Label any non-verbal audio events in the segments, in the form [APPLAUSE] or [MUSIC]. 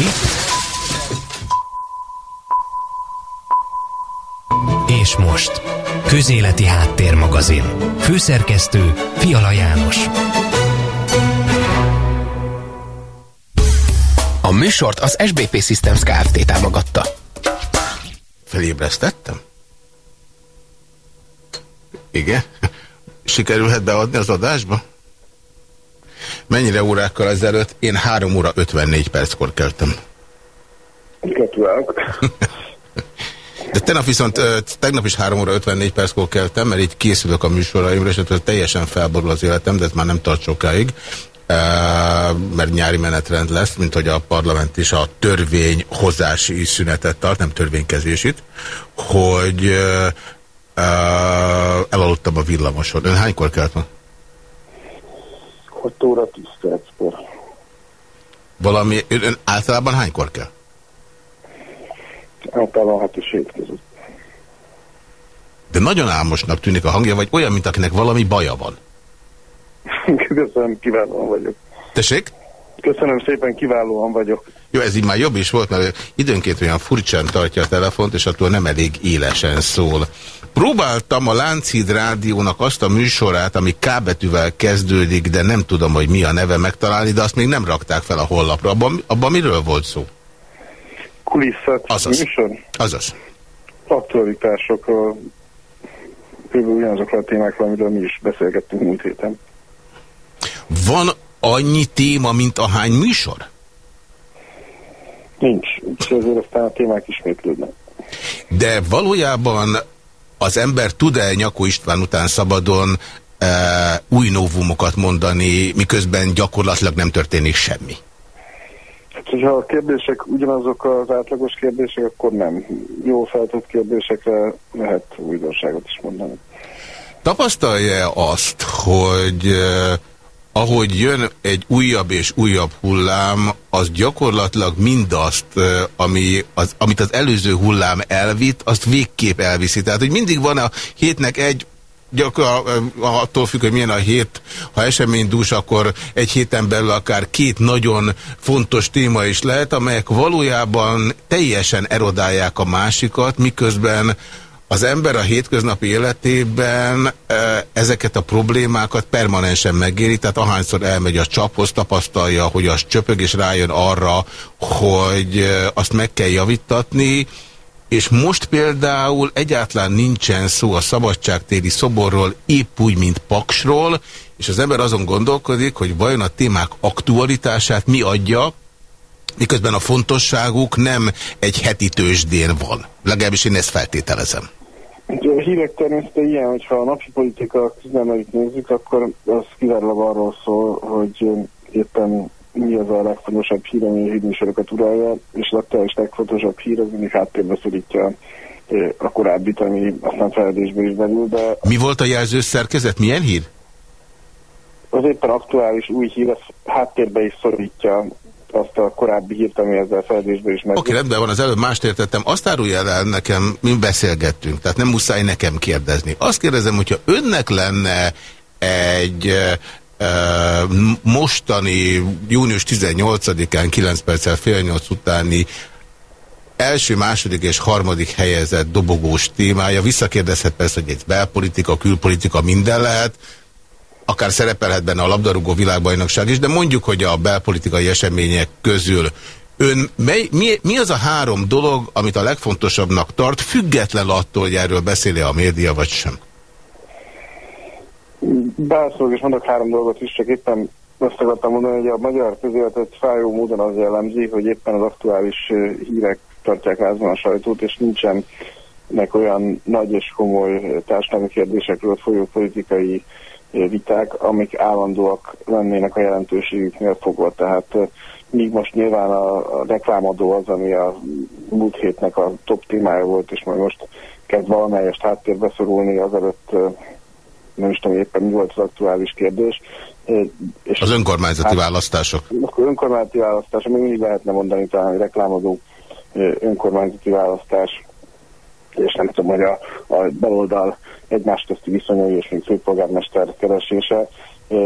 Itt. És most. Közéleti Háttérmagazin. Főszerkesztő Fiala János. A műsort az SBP Systems Kft. támogatta. Felébresztettem? Igen? Sikerülhet beadni az adásba? Mennyire órákkal ezelőtt? Én 3 óra 54 perckor keltem. Gratulálok. [LAUGHS] De tegnap viszont, tegnap is 3 óra 54 perckor keltem, mert így készülök a műsoraimra, és teljesen felborul az életem, de ez már nem tart sokáig mert nyári menetrend lesz, mint hogy a parlament is a törvényhozási szünetet tart, nem törvénykezését, hogy elaludtam a villamoson. Ön hánykor kelt ma? 6 óra 10 perckor. Valami, ön általában hánykor kell? Általában 6 és 7 között. De nagyon álmosnak tűnik a hangja, vagy olyan, mint akinek valami baja van. [LAUGHS] Köszönöm, kiválóan vagyok. Tessék? Köszönöm szépen, kiválóan vagyok. Jó, ez így már jobb is volt, mert időnként olyan furcsán tartja a telefont, és attól nem elég élesen szól. Próbáltam a Lánchíd Rádiónak azt a műsorát, ami K betűvel kezdődik, de nem tudom, hogy mi a neve megtalálni, de azt még nem rakták fel a hollapra. Abban, abban miről volt szó? Kulisszat Azaz. műsor? Azaz. Aktualitásokról, kb. ugyanazokról a témákról, amiről mi is beszélgettünk múlt héten. Van annyi téma, mint ahány műsor? Nincs, és ezért aztán a témák ismétlődnek. De valójában az ember tud-e Nyakó István után szabadon e, új novumokat mondani, miközben gyakorlatilag nem történik semmi? Hát, hogyha a kérdések ugyanazok az átlagos kérdések, akkor nem. Jó feltett kérdésekre lehet újdonságot is mondani. Tapasztalja azt, hogy eh, ahogy jön egy újabb és újabb hullám, az gyakorlatilag mindazt, ami az, amit az előző hullám elvitt, azt végképp elviszi. Tehát, hogy mindig van a hétnek egy gyakran attól függ, hogy milyen a hét, ha eseménydús, akkor egy héten belül akár két nagyon fontos téma is lehet, amelyek valójában teljesen erodálják a másikat, miközben az ember a hétköznapi életében ezeket a problémákat permanensen megéri, tehát ahányszor elmegy a csaphoz, tapasztalja, hogy az csöpög, és rájön arra, hogy azt meg kell javítatni, és most például egyáltalán nincsen szó a szabadságtéri szoborról épp úgy, mint Paksról, és az ember azon gondolkodik, hogy vajon a témák aktualitását mi adja, miközben a fontosságuk nem egy heti tőzsdén van. Legalábbis én ezt feltételezem. A hírek természete ilyen, hogyha a napi politika küzdelmeit nézzük, akkor az kizárólag arról szól, hogy éppen mi az a legfontosabb hír, ami a hírműsorokat uralja, és az aktuális legfontosabb hír az mindig háttérbe szorítja a korábbit, ami aztán feledésbe is belül, de... Mi volt a jelző szerkezet? Milyen hír? Az éppen aktuális új hír, az háttérbe is szorítja azt a korábbi hírt, ami ezzel feledésbe is meg. Oké, okay, rendben van, az előbb mást értettem. Azt árulja el nekem, mi beszélgettünk, tehát nem muszáj nekem kérdezni. Azt kérdezem, hogyha önnek lenne egy mostani június 18-án 9 perccel fél 8 utáni első, második és harmadik helyezett dobogós témája. Visszakérdezhet persze, hogy egy belpolitika, külpolitika minden lehet, akár szerepelhet benne a labdarúgó világbajnokság is, de mondjuk, hogy a belpolitikai események közül ön mely, mi, mi az a három dolog, amit a legfontosabbnak tart, független attól, hogy erről beszéli a média, vagy sem? Beleszólok és mondok három dolgot is, csak éppen azt akartam mondani, hogy a magyar közéletet fájó módon az jellemzi, hogy éppen az aktuális hírek tartják rázban a sajtót, és nincsenek olyan nagy és komoly társadalmi kérdésekről folyó politikai viták, amik állandóak lennének a jelentőségüknél fogva. Tehát míg most nyilván a, a reklámadó az, ami a múlt hétnek a top témája volt, és majd most kezd valamelyest háttérbe szorulni, azelőtt nem is tudom éppen mi volt az aktuális kérdés. És az önkormányzati hát, választások? Akkor önkormányzati választások, még mindig lehetne mondani talán, hogy reklámozó önkormányzati választás, és nem tudom, hogy a, a baloldal egymás közti viszonyai és még főpolgármester keresése.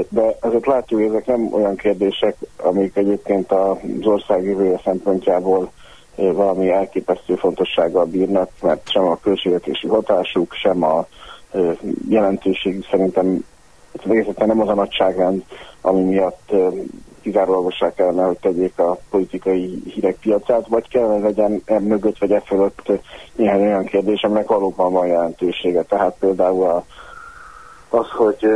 de azért látjuk, hogy ezek nem olyan kérdések, amik egyébként az ország jövője szempontjából valami elképesztő fontossággal bírnak, mert sem a költségvetési hatásuk, sem a jelentőség szerintem egészen nem az a nagyságrend, ami miatt kizárólagossá kellene, hogy tegyék a politikai hírek piacát, vagy kellene legyen e mögött vagy e fölött néhány olyan kérdés, aminek valóban van jelentősége. Tehát például a, az, hogy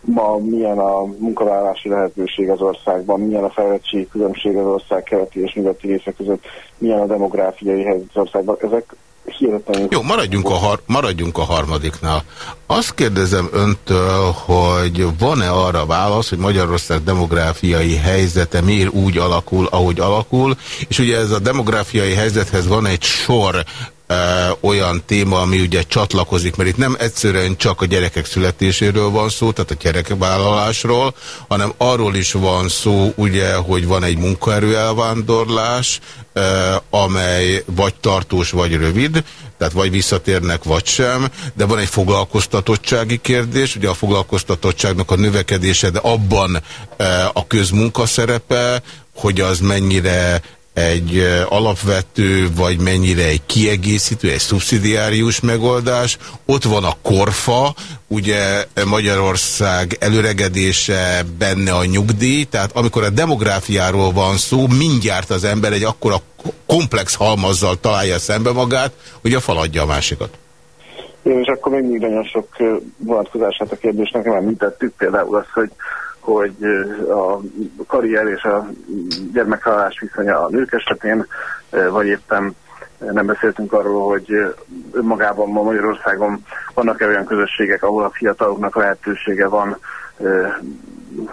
ma milyen a munkavállalási lehetőség az országban, milyen a fejlettség különbség az ország keleti és nyugati része között, milyen a demográfiai helyzet az országban. Ezek hihetetlenül... Jó, maradjunk a, har maradjunk a harmadiknál. Azt kérdezem öntől, hogy van-e arra válasz, hogy Magyarország demográfiai helyzete miért úgy alakul, ahogy alakul, és ugye ez a demográfiai helyzethez van egy sor olyan téma, ami ugye csatlakozik, mert itt nem egyszerűen csak a gyerekek születéséről van szó, tehát a gyerekvállalásról, hanem arról is van szó, ugye, hogy van egy munkaerő elvándorlás, amely vagy tartós, vagy rövid, tehát vagy visszatérnek, vagy sem, de van egy foglalkoztatottsági kérdés, ugye a foglalkoztatottságnak a növekedése, de abban a közmunka szerepe, hogy az mennyire egy alapvető, vagy mennyire egy kiegészítő, egy szubszidiárius megoldás. Ott van a korfa, ugye Magyarország előregedése benne a nyugdíj, tehát amikor a demográfiáról van szó, mindjárt az ember egy akkora komplex halmazzal találja szembe magát, hogy a faladja a másikat. Én és akkor még nagyon sok vonatkozását a kérdésnek említettük, például az, hogy hogy a karrier és a gyermekhalálás viszonya a nők esetén, vagy éppen nem beszéltünk arról, hogy önmagában ma Magyarországon vannak-e olyan közösségek, ahol a fiataloknak lehetősége van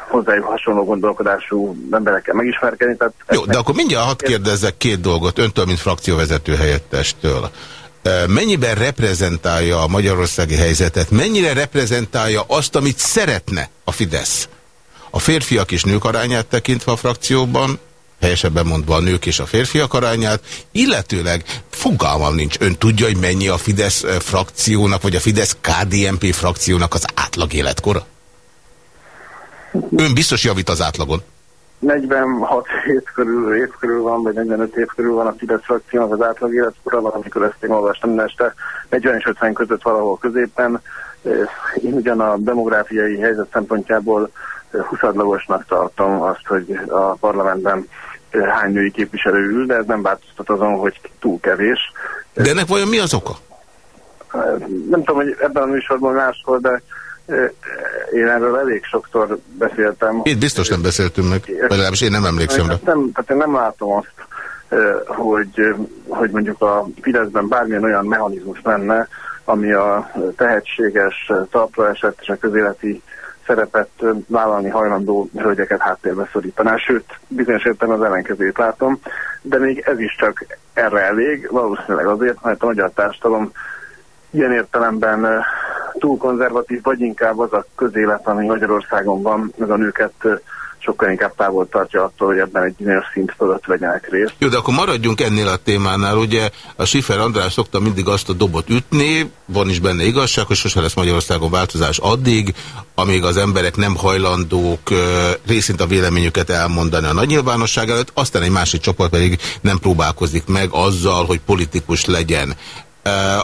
hozzájuk hasonló gondolkodású emberekkel megismerkedni. Tehát Jó, de akkor mindjárt hadd kérdezzek két dolgot öntől, mint frakcióvezető helyettestől. Mennyiben reprezentálja a magyarországi helyzetet? Mennyire reprezentálja azt, amit szeretne a Fidesz? A férfiak és nők arányát tekintve a frakcióban, helyesebben mondva a nők és a férfiak arányát, illetőleg fogalmam nincs. Ön tudja, hogy mennyi a Fidesz eh, frakciónak, vagy a Fidesz KDNP frakciónak az átlag életkora? Ön biztos javít az átlagon. 46 év körül, év körül van, vagy 45 év körül van a Fidesz frakciónak az átlag életkora, valamikor ezt én olvastam este 40 és 50 között valahol középen. Eh, én ugyan a demográfiai helyzet szempontjából huszadlagosnak tartom azt, hogy a parlamentben hány női képviselő ül, de ez nem változtat azon, hogy túl kevés. De ennek vajon mi az oka? Nem tudom, hogy ebben a műsorban máshol, de én erről elég sokszor beszéltem. Itt biztos nem beszéltünk meg, legalábbis én nem emlékszem rá. Nem, tehát én nem látom azt, hogy, hogy mondjuk a Fideszben bármilyen olyan mechanizmus lenne, ami a tehetséges, talpra esett és a közéleti szerepet vállalni hajlandó hölgyeket háttérbe szorítaná, sőt, bizonyos értem az ellenkezőjét látom, de még ez is csak erre elég, valószínűleg azért, mert a magyar társadalom ilyen értelemben túl konzervatív, vagy inkább az a közélet, ami Magyarországon van, meg a nőket sokkal inkább távol tartja attól, hogy ebben egy bizonyos szint fölött vegyenek részt. Jó, de akkor maradjunk ennél a témánál. Ugye a Sifer András szokta mindig azt a dobot ütni, van is benne igazság, hogy sose lesz Magyarországon változás addig, amíg az emberek nem hajlandók részint a véleményüket elmondani a nagy nyilvánosság előtt, aztán egy másik csoport pedig nem próbálkozik meg azzal, hogy politikus legyen.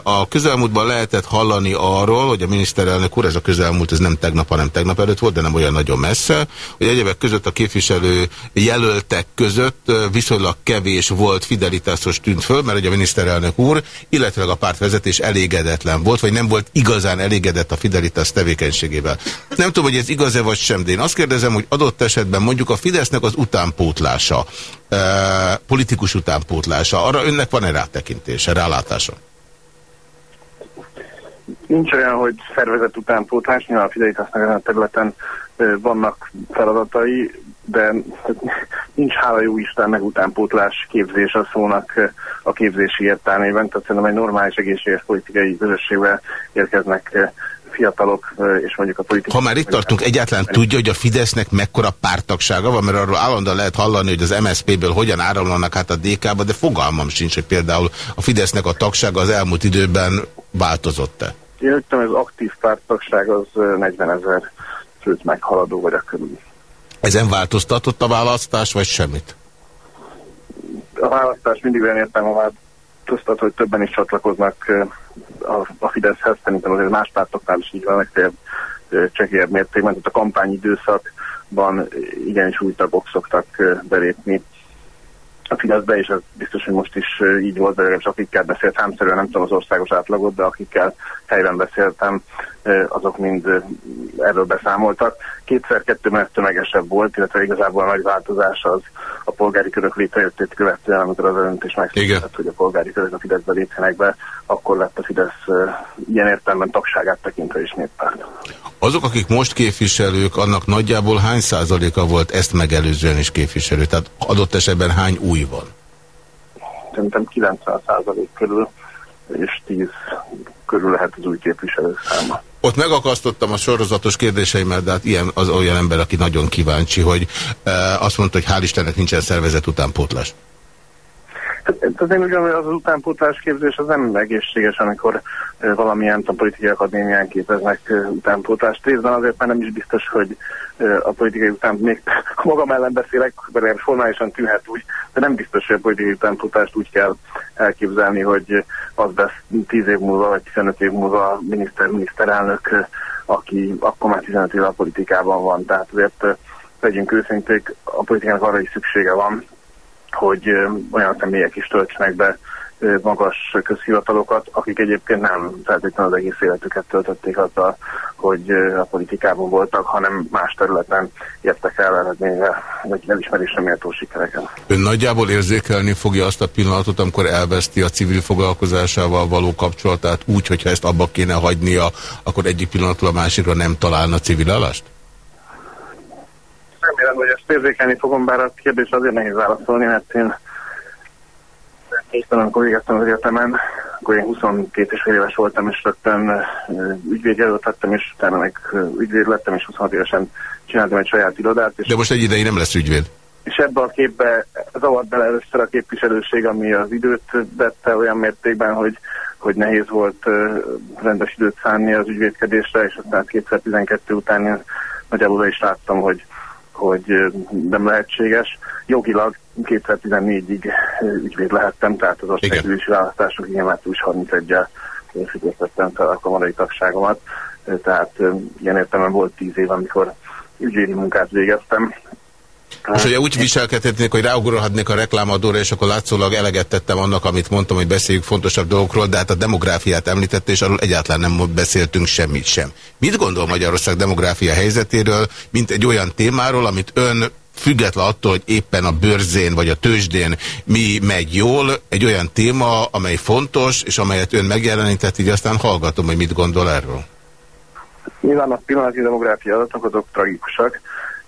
A közelmúltban lehetett hallani arról, hogy a miniszterelnök úr, ez a közelmúlt, ez nem tegnap, hanem tegnap előtt volt, de nem olyan nagyon messze, hogy egyebek között a képviselő jelöltek között viszonylag kevés volt fidelitásos tűnt föl, mert hogy a miniszterelnök úr, illetve a pártvezetés elégedetlen volt, vagy nem volt igazán elégedett a fidelitás tevékenységével. Nem tudom, hogy ez igaz-e vagy sem, de én azt kérdezem, hogy adott esetben mondjuk a Fidesznek az utánpótlása, politikus utánpótlása, arra önnek van-e rátekintése, rálátása? Nincs olyan, hogy szervezet utánpótlás, nyilván a Fidelitasnak ezen a területen vannak feladatai, de nincs hála jó Istennek utánpótlás képzés a szónak a képzési értelmében, tehát szerintem egy normális egészséges politikai közösségbe érkeznek fiatalok és mondjuk a politikai... Ha már itt tartunk, egyáltalán tudja, hogy a Fidesznek mekkora pártagsága van, mert arról állandóan lehet hallani, hogy az MSZP-ből hogyan áramlanak át a DK-ba, de fogalmam sincs, hogy például a Fidesznek a tagsága az elmúlt időben változott-e. Én az aktív pártagság az 40 ezer főt meghaladó vagy a körül. Ezen változtatott a választás, vagy semmit? A választás mindig olyan értem a változtat, hogy többen is csatlakoznak a, a Fideszhez, szerintem azért más pártoknál is így van, legfeljebb csekélyebb mértékben, tehát a kampányidőszakban igenis új tagok szoktak belépni a Fideszbe, és az biztos, hogy most is így volt, de legalábbis akikkel beszélt, számszerűen nem tudom az országos átlagot, de akikkel helyben beszéltem, azok mind erről beszámoltak. Kétszer kettő mert tömegesebb volt, illetve igazából a nagy változás az a polgári körök létrejöttét követően, amikor az öntés megszületett, hogy a polgári körök a Fideszbe lépjenek be, akkor lett a Fidesz ilyen értelemben tagságát tekintve is néppárt. Azok, akik most képviselők, annak nagyjából hány százaléka volt ezt megelőzően is képviselő? Tehát adott esetben hány új van? Szerintem 90 százalék körül, és 10 körül lehet az új képviselő száma. Ott megakasztottam a sorozatos kérdéseimmel, de hát ilyen az olyan ember, aki nagyon kíváncsi, hogy e, azt mondta, hogy hál' Istennek nincsen szervezet utánpótlás. Hát, hát én ugyanúgy az utánpótlás képzés az nem egészséges, amikor valamilyen a politikai akadémián képeznek utánpótlást. Részben azért már nem is biztos, hogy a politikai után még [LAUGHS] magam ellen beszélek, mert formálisan tűnhet úgy, de nem biztos, hogy a politikai utánpótlást úgy kell elképzelni, hogy az lesz 10 év múlva, vagy 15 év múlva miniszter, miniszterelnök, aki akkor már 15 év a politikában van. Tehát azért legyünk őszinték, a politikának arra is szüksége van, hogy olyan személyek is töltsenek be magas közhivatalokat, akik egyébként nem feltétlenül az egész életüket töltötték azzal, hogy a politikában voltak, hanem más területen értek el eredményre, vagy elismerésre méltó sikereken. Ön nagyjából érzékelni fogja azt a pillanatot, amikor elveszti a civil foglalkozásával való kapcsolatát úgy, hogyha ezt abba kéne hagynia, akkor egyik pillanatról a másikra nem találna civil állást? Remélem, hogy ezt érzékelni fogom, bár a kérdés azért nehéz válaszolni, mert én Éppen amikor végeztem az egyetemen, akkor én 22 és fél éves voltam, és rögtön ügyvédjelölt lettem, és utána meg ügyvéd lettem, és 26 évesen csináltam egy saját irodát. És De most egy ideig nem lesz ügyvéd. És ebbe a képbe zavart bele először a képviselőség, ami az időt vette olyan mértékben, hogy, hogy nehéz volt rendes időt szánni az ügyvédkedésre, és aztán 2012 után én nagyjából is láttam, hogy hogy nem lehetséges. Jogilag 2014-ig ügyvéd lehettem, tehát az országgyűlési választások igen március 31-el függesztettem fel a kamarai tagságomat, tehát ilyen értelemben volt 10 év, amikor ügyvédi munkát végeztem, és ugye úgy viselkedhetnék, hogy ráugorhatnék a reklámadóra, és akkor látszólag eleget tettem annak, amit mondtam, hogy beszéljük fontosabb dolgokról, de hát a demográfiát említette, és arról egyáltalán nem beszéltünk semmit sem. Mit gondol Magyarország demográfia helyzetéről, mint egy olyan témáról, amit ön független attól, hogy éppen a bőrzén vagy a tőzsdén mi megy jól, egy olyan téma, amely fontos, és amelyet ön megjelenített, így aztán hallgatom, hogy mit gondol erről. Nyilván a pillanatnyi demográfia adatok azok tragikusak,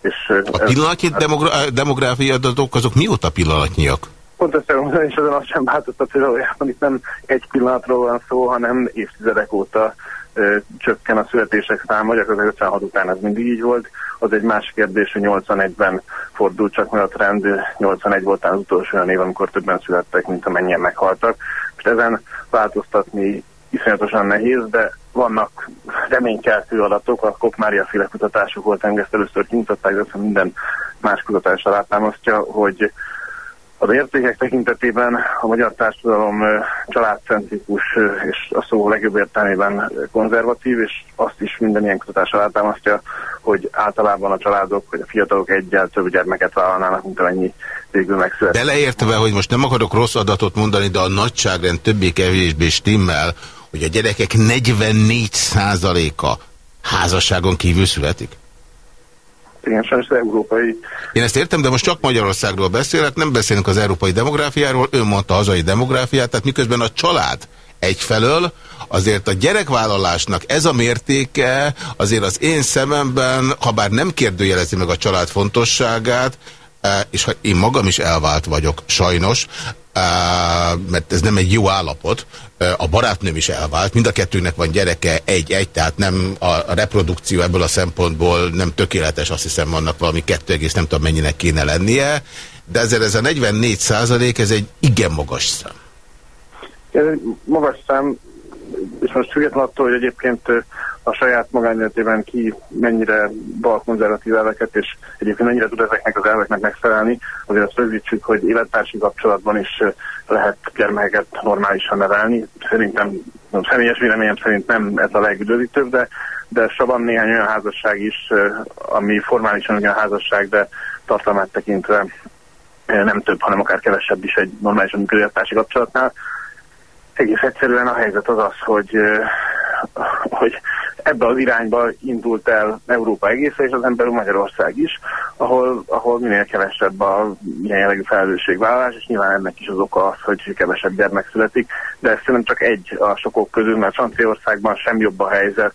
és, a pillanatnyi demogra demográfiai adatok azok mióta pillanatnyiak? Pont ezt mondani, és azon azt sem változtat, hogy valójában itt nem egy pillanatról van szó, hanem évtizedek óta ö, csökken a születések száma, gyakorlatilag 56 után ez mindig így volt. Az egy más kérdés, hogy 81-ben fordult csak meg a trend, 81 volt az utolsó olyan év, amikor többen születtek, mint amennyien meghaltak. És ezen változtatni iszonyatosan nehéz, de vannak reménykeltő adatok, a Kopmária féle kutatások volt, ezt először kimutatták, de minden más kutatás alátámasztja, hogy az értékek tekintetében a magyar társadalom családcentrikus és a szó legjobb értelmében konzervatív, és azt is minden ilyen kutatás alátámasztja, hogy általában a családok vagy a fiatalok egyel több gyermeket vállalnának, mint amennyi végül megszületett. Beleértve, hogy most nem akarok rossz adatot mondani, de a nagyságrend többé-kevésbé stimmel, hogy a gyerekek 44%-a házasságon kívül születik? Igen, sajnos az európai... Én ezt értem, de most csak Magyarországról beszélek, nem beszélünk az európai demográfiáról, ő mondta a hazai demográfiát, tehát miközben a család egyfelől, azért a gyerekvállalásnak ez a mértéke azért az én szememben, ha bár nem kérdőjelezi meg a család fontosságát, és ha én magam is elvált vagyok, sajnos, mert ez nem egy jó állapot. A barátnőm is elvált, mind a kettőnek van gyereke egy-egy, tehát nem a reprodukció ebből a szempontból nem tökéletes, azt hiszem vannak valami kettő egész nem tudom mennyinek kéne lennie, de ezzel ez a 44 százalék, ez egy igen magas szám. Ez egy magas szám, és most függetlenül attól, hogy egyébként a saját magánéletében ki mennyire balkonzervatív elveket, és egyébként mennyire tud ezeknek az elveknek megfelelni, azért azt rögzítsük, hogy élettársi kapcsolatban is lehet gyermeket normálisan nevelni. Szerintem, személyes véleményem szerint nem ez a legüdvözítőbb, de, de van néhány olyan házasság is, ami formálisan ugyan házasság, de tartalmát tekintve nem több, hanem akár kevesebb is egy normálisan működő kapcsolatnál. Egész egyszerűen a helyzet az az, hogy, hogy ebbe az irányba indult el Európa egész, és az ember Magyarország is, ahol, ahol minél kevesebb a ilyen jellegű felelősségvállalás, és nyilván ennek is az oka az, hogy kevesebb gyermek születik, de ez szerintem csak egy a sokok közül, mert Franciaországban sem jobb a helyzet,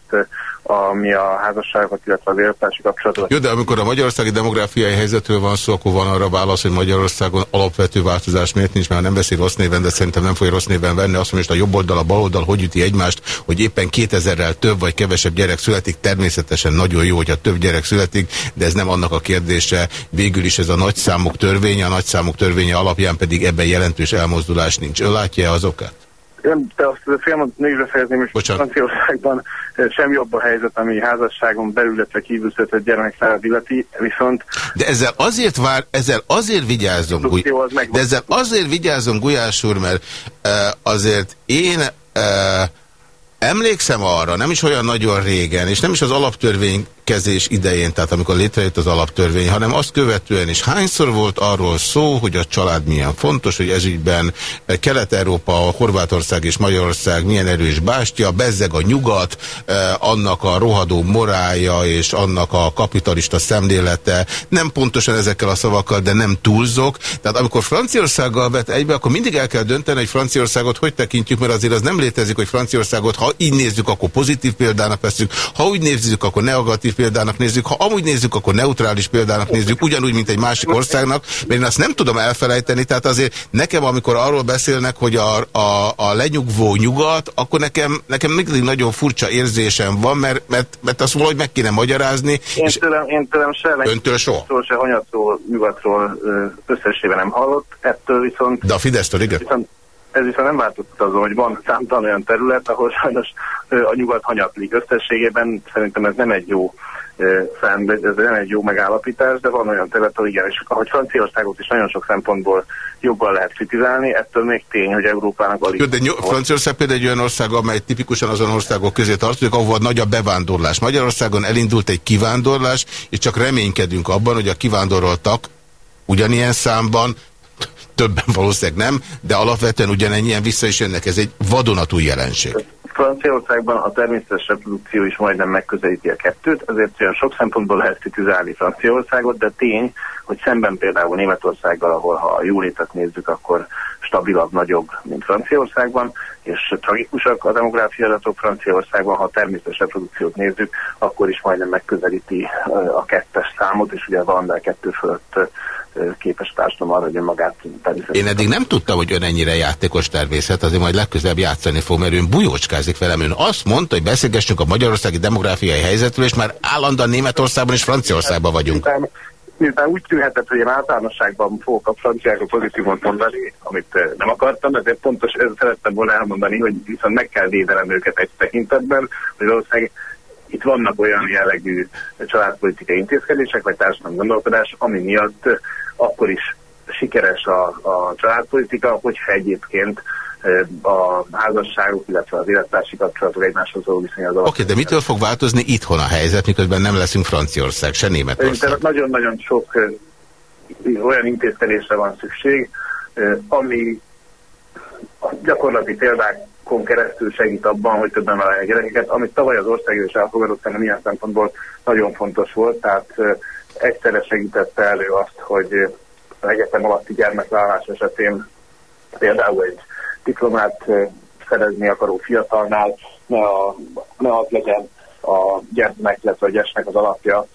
ami a házasságokat, illetve az élettársi kapcsolatokat. Jó, de amikor a magyarországi demográfiai helyzetről van szó, akkor van arra válasz, hogy Magyarországon alapvető változás miért nincs, mert nem beszél rossz néven, de szerintem nem fogja rossz néven venni. Azt mondja, hogy a jobb oldal, a bal oldal hogy üti egymást, hogy éppen 2000-rel több vagy kevesebb gyerek születik. Természetesen nagyon jó, hogyha több gyerek születik, de ez nem annak a kérdése. Végül is ez a nagyszámok törvénye, a nagyszámok törvénye alapján pedig ebben jelentős elmozdulás nincs. Ön látja -e azokat? Nem, de azt a filmet négyre fejezném, és Franciaországban eh, sem jobb a helyzet, ami házasságon belül, illetve kívül született gyermekszállát illeti, viszont... De ezzel azért vár, ezzel azért vigyázom, Guly... de ezzel azért vigyázom Gulyás úr, mert uh, azért én uh, emlékszem arra, nem is olyan nagyon régen, és nem is az alaptörvény kezés idején, tehát amikor létrejött az alaptörvény, hanem azt követően is hányszor volt arról szó, hogy a család milyen fontos, hogy ezügyben Kelet-Európa, Horvátország és Magyarország milyen erős bástya, bezzeg a nyugat, eh, annak a rohadó morája és annak a kapitalista szemlélete, nem pontosan ezekkel a szavakkal, de nem túlzok. Tehát amikor Franciaországgal vet egybe, akkor mindig el kell dönteni, hogy Franciaországot hogy tekintjük, mert azért az nem létezik, hogy Franciaországot, ha így nézzük, akkor pozitív példának veszünk, ha úgy nézzük, akkor negatív példának nézzük, ha amúgy nézzük, akkor neutrális példának nézzük, ugyanúgy, mint egy másik országnak, mert én azt nem tudom elfelejteni, tehát azért nekem, amikor arról beszélnek, hogy a, a, a lenyugvó nyugat, akkor nekem, nekem mindig nagyon furcsa érzésem van, mert, mert, mert azt valahogy meg kéne magyarázni. Én és tőlem, én tőlem se öntől soha? se hanyatról, nyugatról összességében nem hallott, ettől viszont... De a Fidesztől igen? Viszont, ez viszont nem változott azon, hogy van számtalan olyan terület, ahol sajnos a nyugat hanyatlik. Összességében szerintem ez nem egy jó fenn, ez nem egy jó megállapítás, de van olyan terület, ahol igen, és ahogy Franciaországot is nagyon sok szempontból jobban lehet kritizálni, ettől még tény, hogy Európának alig... Jó, de Franciaország például egy olyan ország, amely tipikusan azon országok közé tartozik, ahol nagy a bevándorlás. Magyarországon elindult egy kivándorlás, és csak reménykedünk abban, hogy a kivándoroltak ugyanilyen számban többen valószínűleg nem, de alapvetően ugyanennyien vissza is jönnek. Ez egy vadonatúj jelenség. Franciaországban a természetes reprodukció is majdnem megközelíti a kettőt, ezért olyan sok szempontból lehet kritizálni Franciaországot, de tény, hogy szemben például Németországgal, ahol ha a jólétet nézzük, akkor stabilabb, nagyobb, mint Franciaországban, és tragikusak a demográfia adatok. Franciaországban, ha a természetes reprodukciót nézzük, akkor is majdnem megközelíti a kettes számot, és ugye de kettő fölött képes társadalom arra, hogy önmagát Én eddig nem tudtam, hogy ön ennyire játékos természet, azért majd legközelebb játszani fog, mert ön bujócskázik velem. Ön azt mondta, hogy beszélgessünk a magyarországi demográfiai helyzetről, és már állandóan Németországban és Franciaországban vagyunk. Miután, miután úgy tűnhetett, hogy én általánosságban fogok a franciákról pozitívon mondani, amit nem akartam, ezért pontos ezt szerettem volna elmondani, hogy viszont meg kell védelem őket egy tekintetben, hogy valószínűleg itt vannak olyan jellegű családpolitikai intézkedések, vagy társadalmi gondolkodás, ami miatt akkor is sikeres a, a családpolitika, hogyha egyébként a házasságok, illetve az élettársi kapcsolatok egymáshoz való viszonylag. Oké, okay, de mitől fog változni itthon a helyzet, miközben nem leszünk Franciaország, se Németország? Nagyon-nagyon sok olyan intézkedésre van szükség, ami gyakorlati példák kon keresztül segít abban, hogy többen vállalják gyerekeket, amit tavaly az ország is elfogadott, szerintem ilyen szempontból nagyon fontos volt, tehát egyszerre segítette elő azt, hogy az egyetem alatti gyermekvállalás esetén például egy diplomát szerezni akaró fiatalnál ne, a, ne az legyen a gyermek, illetve a gyesnek az alapja,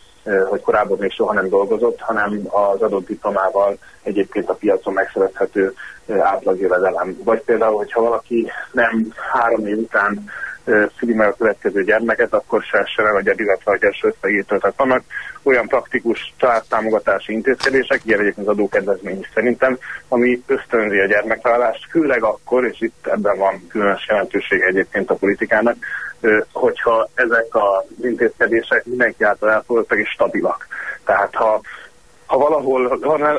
hogy korábban még soha nem dolgozott, hanem az adott diplomával egyébként a piacon megszerezhető átlagjövedelem. Vagy például, hogyha valaki nem három év után szüli meg a következő gyermeket, akkor se, se megadja, illetve a első összegétől. Tehát vannak olyan praktikus családtámogatási intézkedések, ilyen egyébként az adókedvezmény is szerintem, ami ösztönzi a gyermekvállalást, főleg akkor, és itt ebben van különös jelentőség egyébként a politikának, hogyha ezek az intézkedések mindenki által elfogadtak és stabilak. Tehát ha ha valahol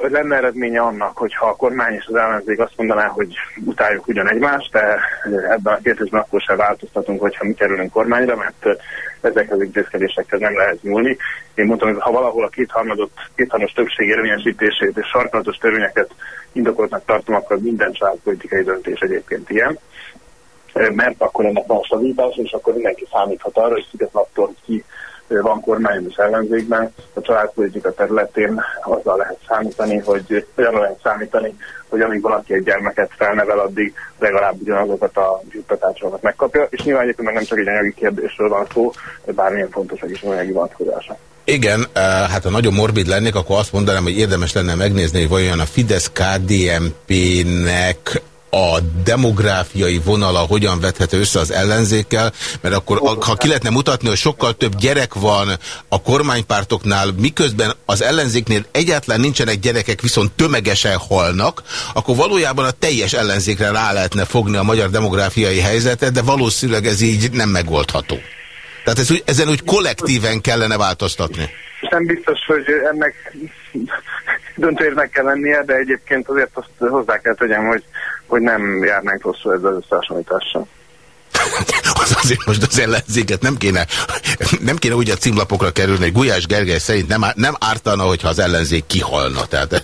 lenne eredménye annak, hogyha a kormány és az ellenzék azt mondaná, hogy utáljuk ugyan egymást, de ebben a kérdésben akkor sem változtatunk, hogyha mi kerülünk kormányra, mert ezek az intézkedésekhez nem lehet nyúlni. Én mondtam, hogy ha valahol a kétharmadot, kétharmados többség érvényesítését és sarkalatos törvényeket indokoltnak tartom, akkor minden családpolitikai döntés egyébként ilyen mert akkor ennek van stabilitás, és akkor mindenki számíthat arra, hogy független attól, hogy ki van kormányos ellenzékben, a családpolitika területén azzal lehet számítani, hogy olyan lehet számítani, hogy amíg valaki egy gyermeket felnevel, addig legalább ugyanazokat a juttatásokat megkapja, és nyilván egyébként meg nem csak egy anyagi kérdésről van szó, bármilyen fontos is anyagi vonatkozása. Igen, eh, hát ha nagyon morbid lennék, akkor azt mondanám, hogy érdemes lenne megnézni, hogy vajon a Fidesz-KDNP-nek a demográfiai vonala hogyan vethető össze az ellenzékkel, mert akkor ha ki lehetne mutatni, hogy sokkal több gyerek van a kormánypártoknál, miközben az ellenzéknél egyáltalán nincsenek gyerekek, viszont tömegesen halnak, akkor valójában a teljes ellenzékre rá lehetne fogni a magyar demográfiai helyzetet, de valószínűleg ez így nem megoldható. Tehát ez, ezen úgy kollektíven kellene változtatni. Nem biztos, hogy ennek döntőérnek kell lennie, de egyébként azért azt hozzá kell tegyem, hogy hogy nem járnánk rosszul ezzel az összehasonlítással. [LAUGHS] az azért most az ellenzéket nem kéne, nem kéne úgy a címlapokra kerülni, hogy Gulyás Gergely szerint nem, nem ártana, hogyha az ellenzék kihalna. Tehát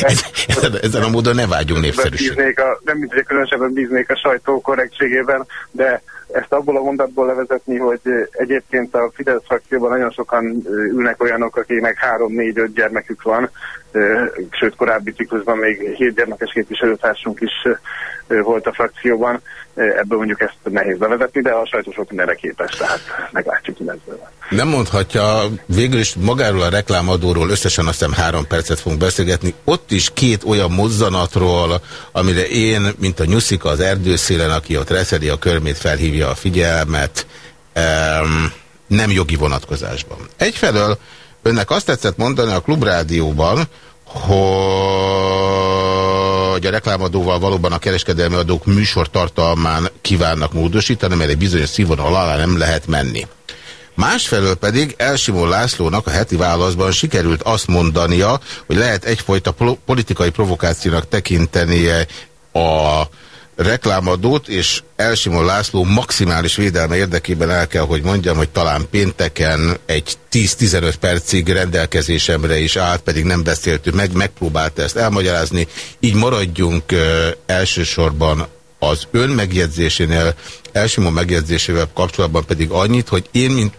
ezen, ezen a módon ne vágyunk népszerűségre. Nem mindegy, különösebben bíznék a sajtó korrektségében, de ezt abból a mondatból levezetni, hogy egyébként a Fidesz frakcióban nagyon sokan ülnek olyanok, akiknek három-négy-öt gyermekük van, sőt korábbi ciklusban még hét gyermekes képviselőtársunk is volt a frakcióban. Ebből mondjuk ezt nehéz bevezetni, de a sajtósok mindenre képes, tehát meglátjuk, hogy ez Nem mondhatja, végül is magáról a reklámadóról összesen azt hiszem három percet fogunk beszélgetni. Ott is két olyan mozzanatról, amire én, mint a nyuszika az erdőszélen, aki ott reszedi a körmét, felhívja a figyelmet, um, nem jogi vonatkozásban. Egyfelől önnek azt tetszett mondani a klubrádióban, hogy a reklámadóval valóban a kereskedelmi adók műsor tartalmán kívánnak módosítani, mert egy bizonyos színvonal alá nem lehet menni. Másfelől pedig Elsimó Lászlónak a heti válaszban sikerült azt mondania, hogy lehet egyfajta politikai provokációnak tekintenie a reklámadót, és Elsimon László maximális védelme érdekében el kell, hogy mondjam, hogy talán pénteken egy 10-15 percig rendelkezésemre is állt, pedig nem beszéltünk meg, megpróbálta ezt elmagyarázni. Így maradjunk ö, elsősorban az ön megjegyzésénél, Elsimon megjegyzésével kapcsolatban pedig annyit, hogy én, mint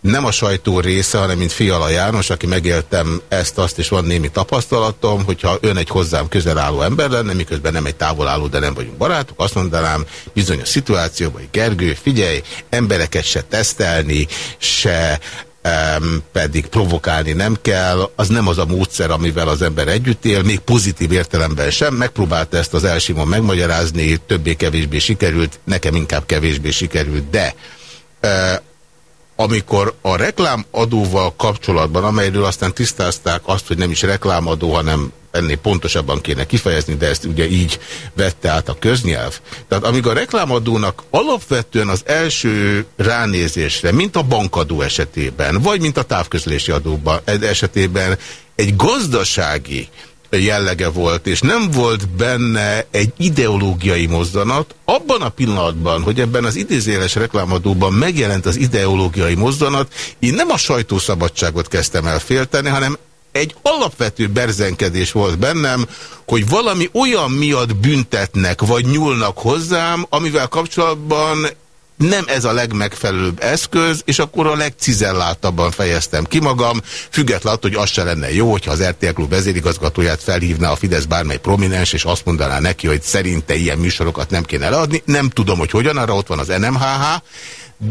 nem a sajtó része, hanem mint Fiala János, aki megéltem ezt, azt, és van némi tapasztalatom, hogyha ön egy hozzám közel álló ember lenne, miközben nem egy távol álló, de nem vagyunk barátok, azt mondanám bizonyos szituációban, hogy Gergő, figyelj, embereket se tesztelni, se pedig provokálni nem kell, az nem az a módszer, amivel az ember együtt él, még pozitív értelemben sem. Megpróbálta ezt az elsimon megmagyarázni, többé-kevésbé sikerült, nekem inkább kevésbé sikerült, de uh, amikor a reklámadóval kapcsolatban, amelyről aztán tisztázták azt, hogy nem is reklámadó, hanem ennél pontosabban kéne kifejezni, de ezt ugye így vette át a köznyelv. Tehát amíg a reklámadónak alapvetően az első ránézésre, mint a bankadó esetében, vagy mint a távközlési adóban esetében egy gazdasági jellege volt, és nem volt benne egy ideológiai mozzanat, abban a pillanatban, hogy ebben az idézéles reklámadóban megjelent az ideológiai mozzanat, én nem a sajtószabadságot kezdtem el félteni, hanem egy alapvető berzenkedés volt bennem, hogy valami olyan miatt büntetnek, vagy nyúlnak hozzám, amivel kapcsolatban nem ez a legmegfelelőbb eszköz, és akkor a legcizelláltabban fejeztem ki magam, függetlenül hogy az se lenne jó, hogyha az RTL Klub vezérigazgatóját felhívná a Fidesz bármely prominens, és azt mondaná neki, hogy szerinte ilyen műsorokat nem kéne leadni. Nem tudom, hogy hogyan, arra ott van az NMHH,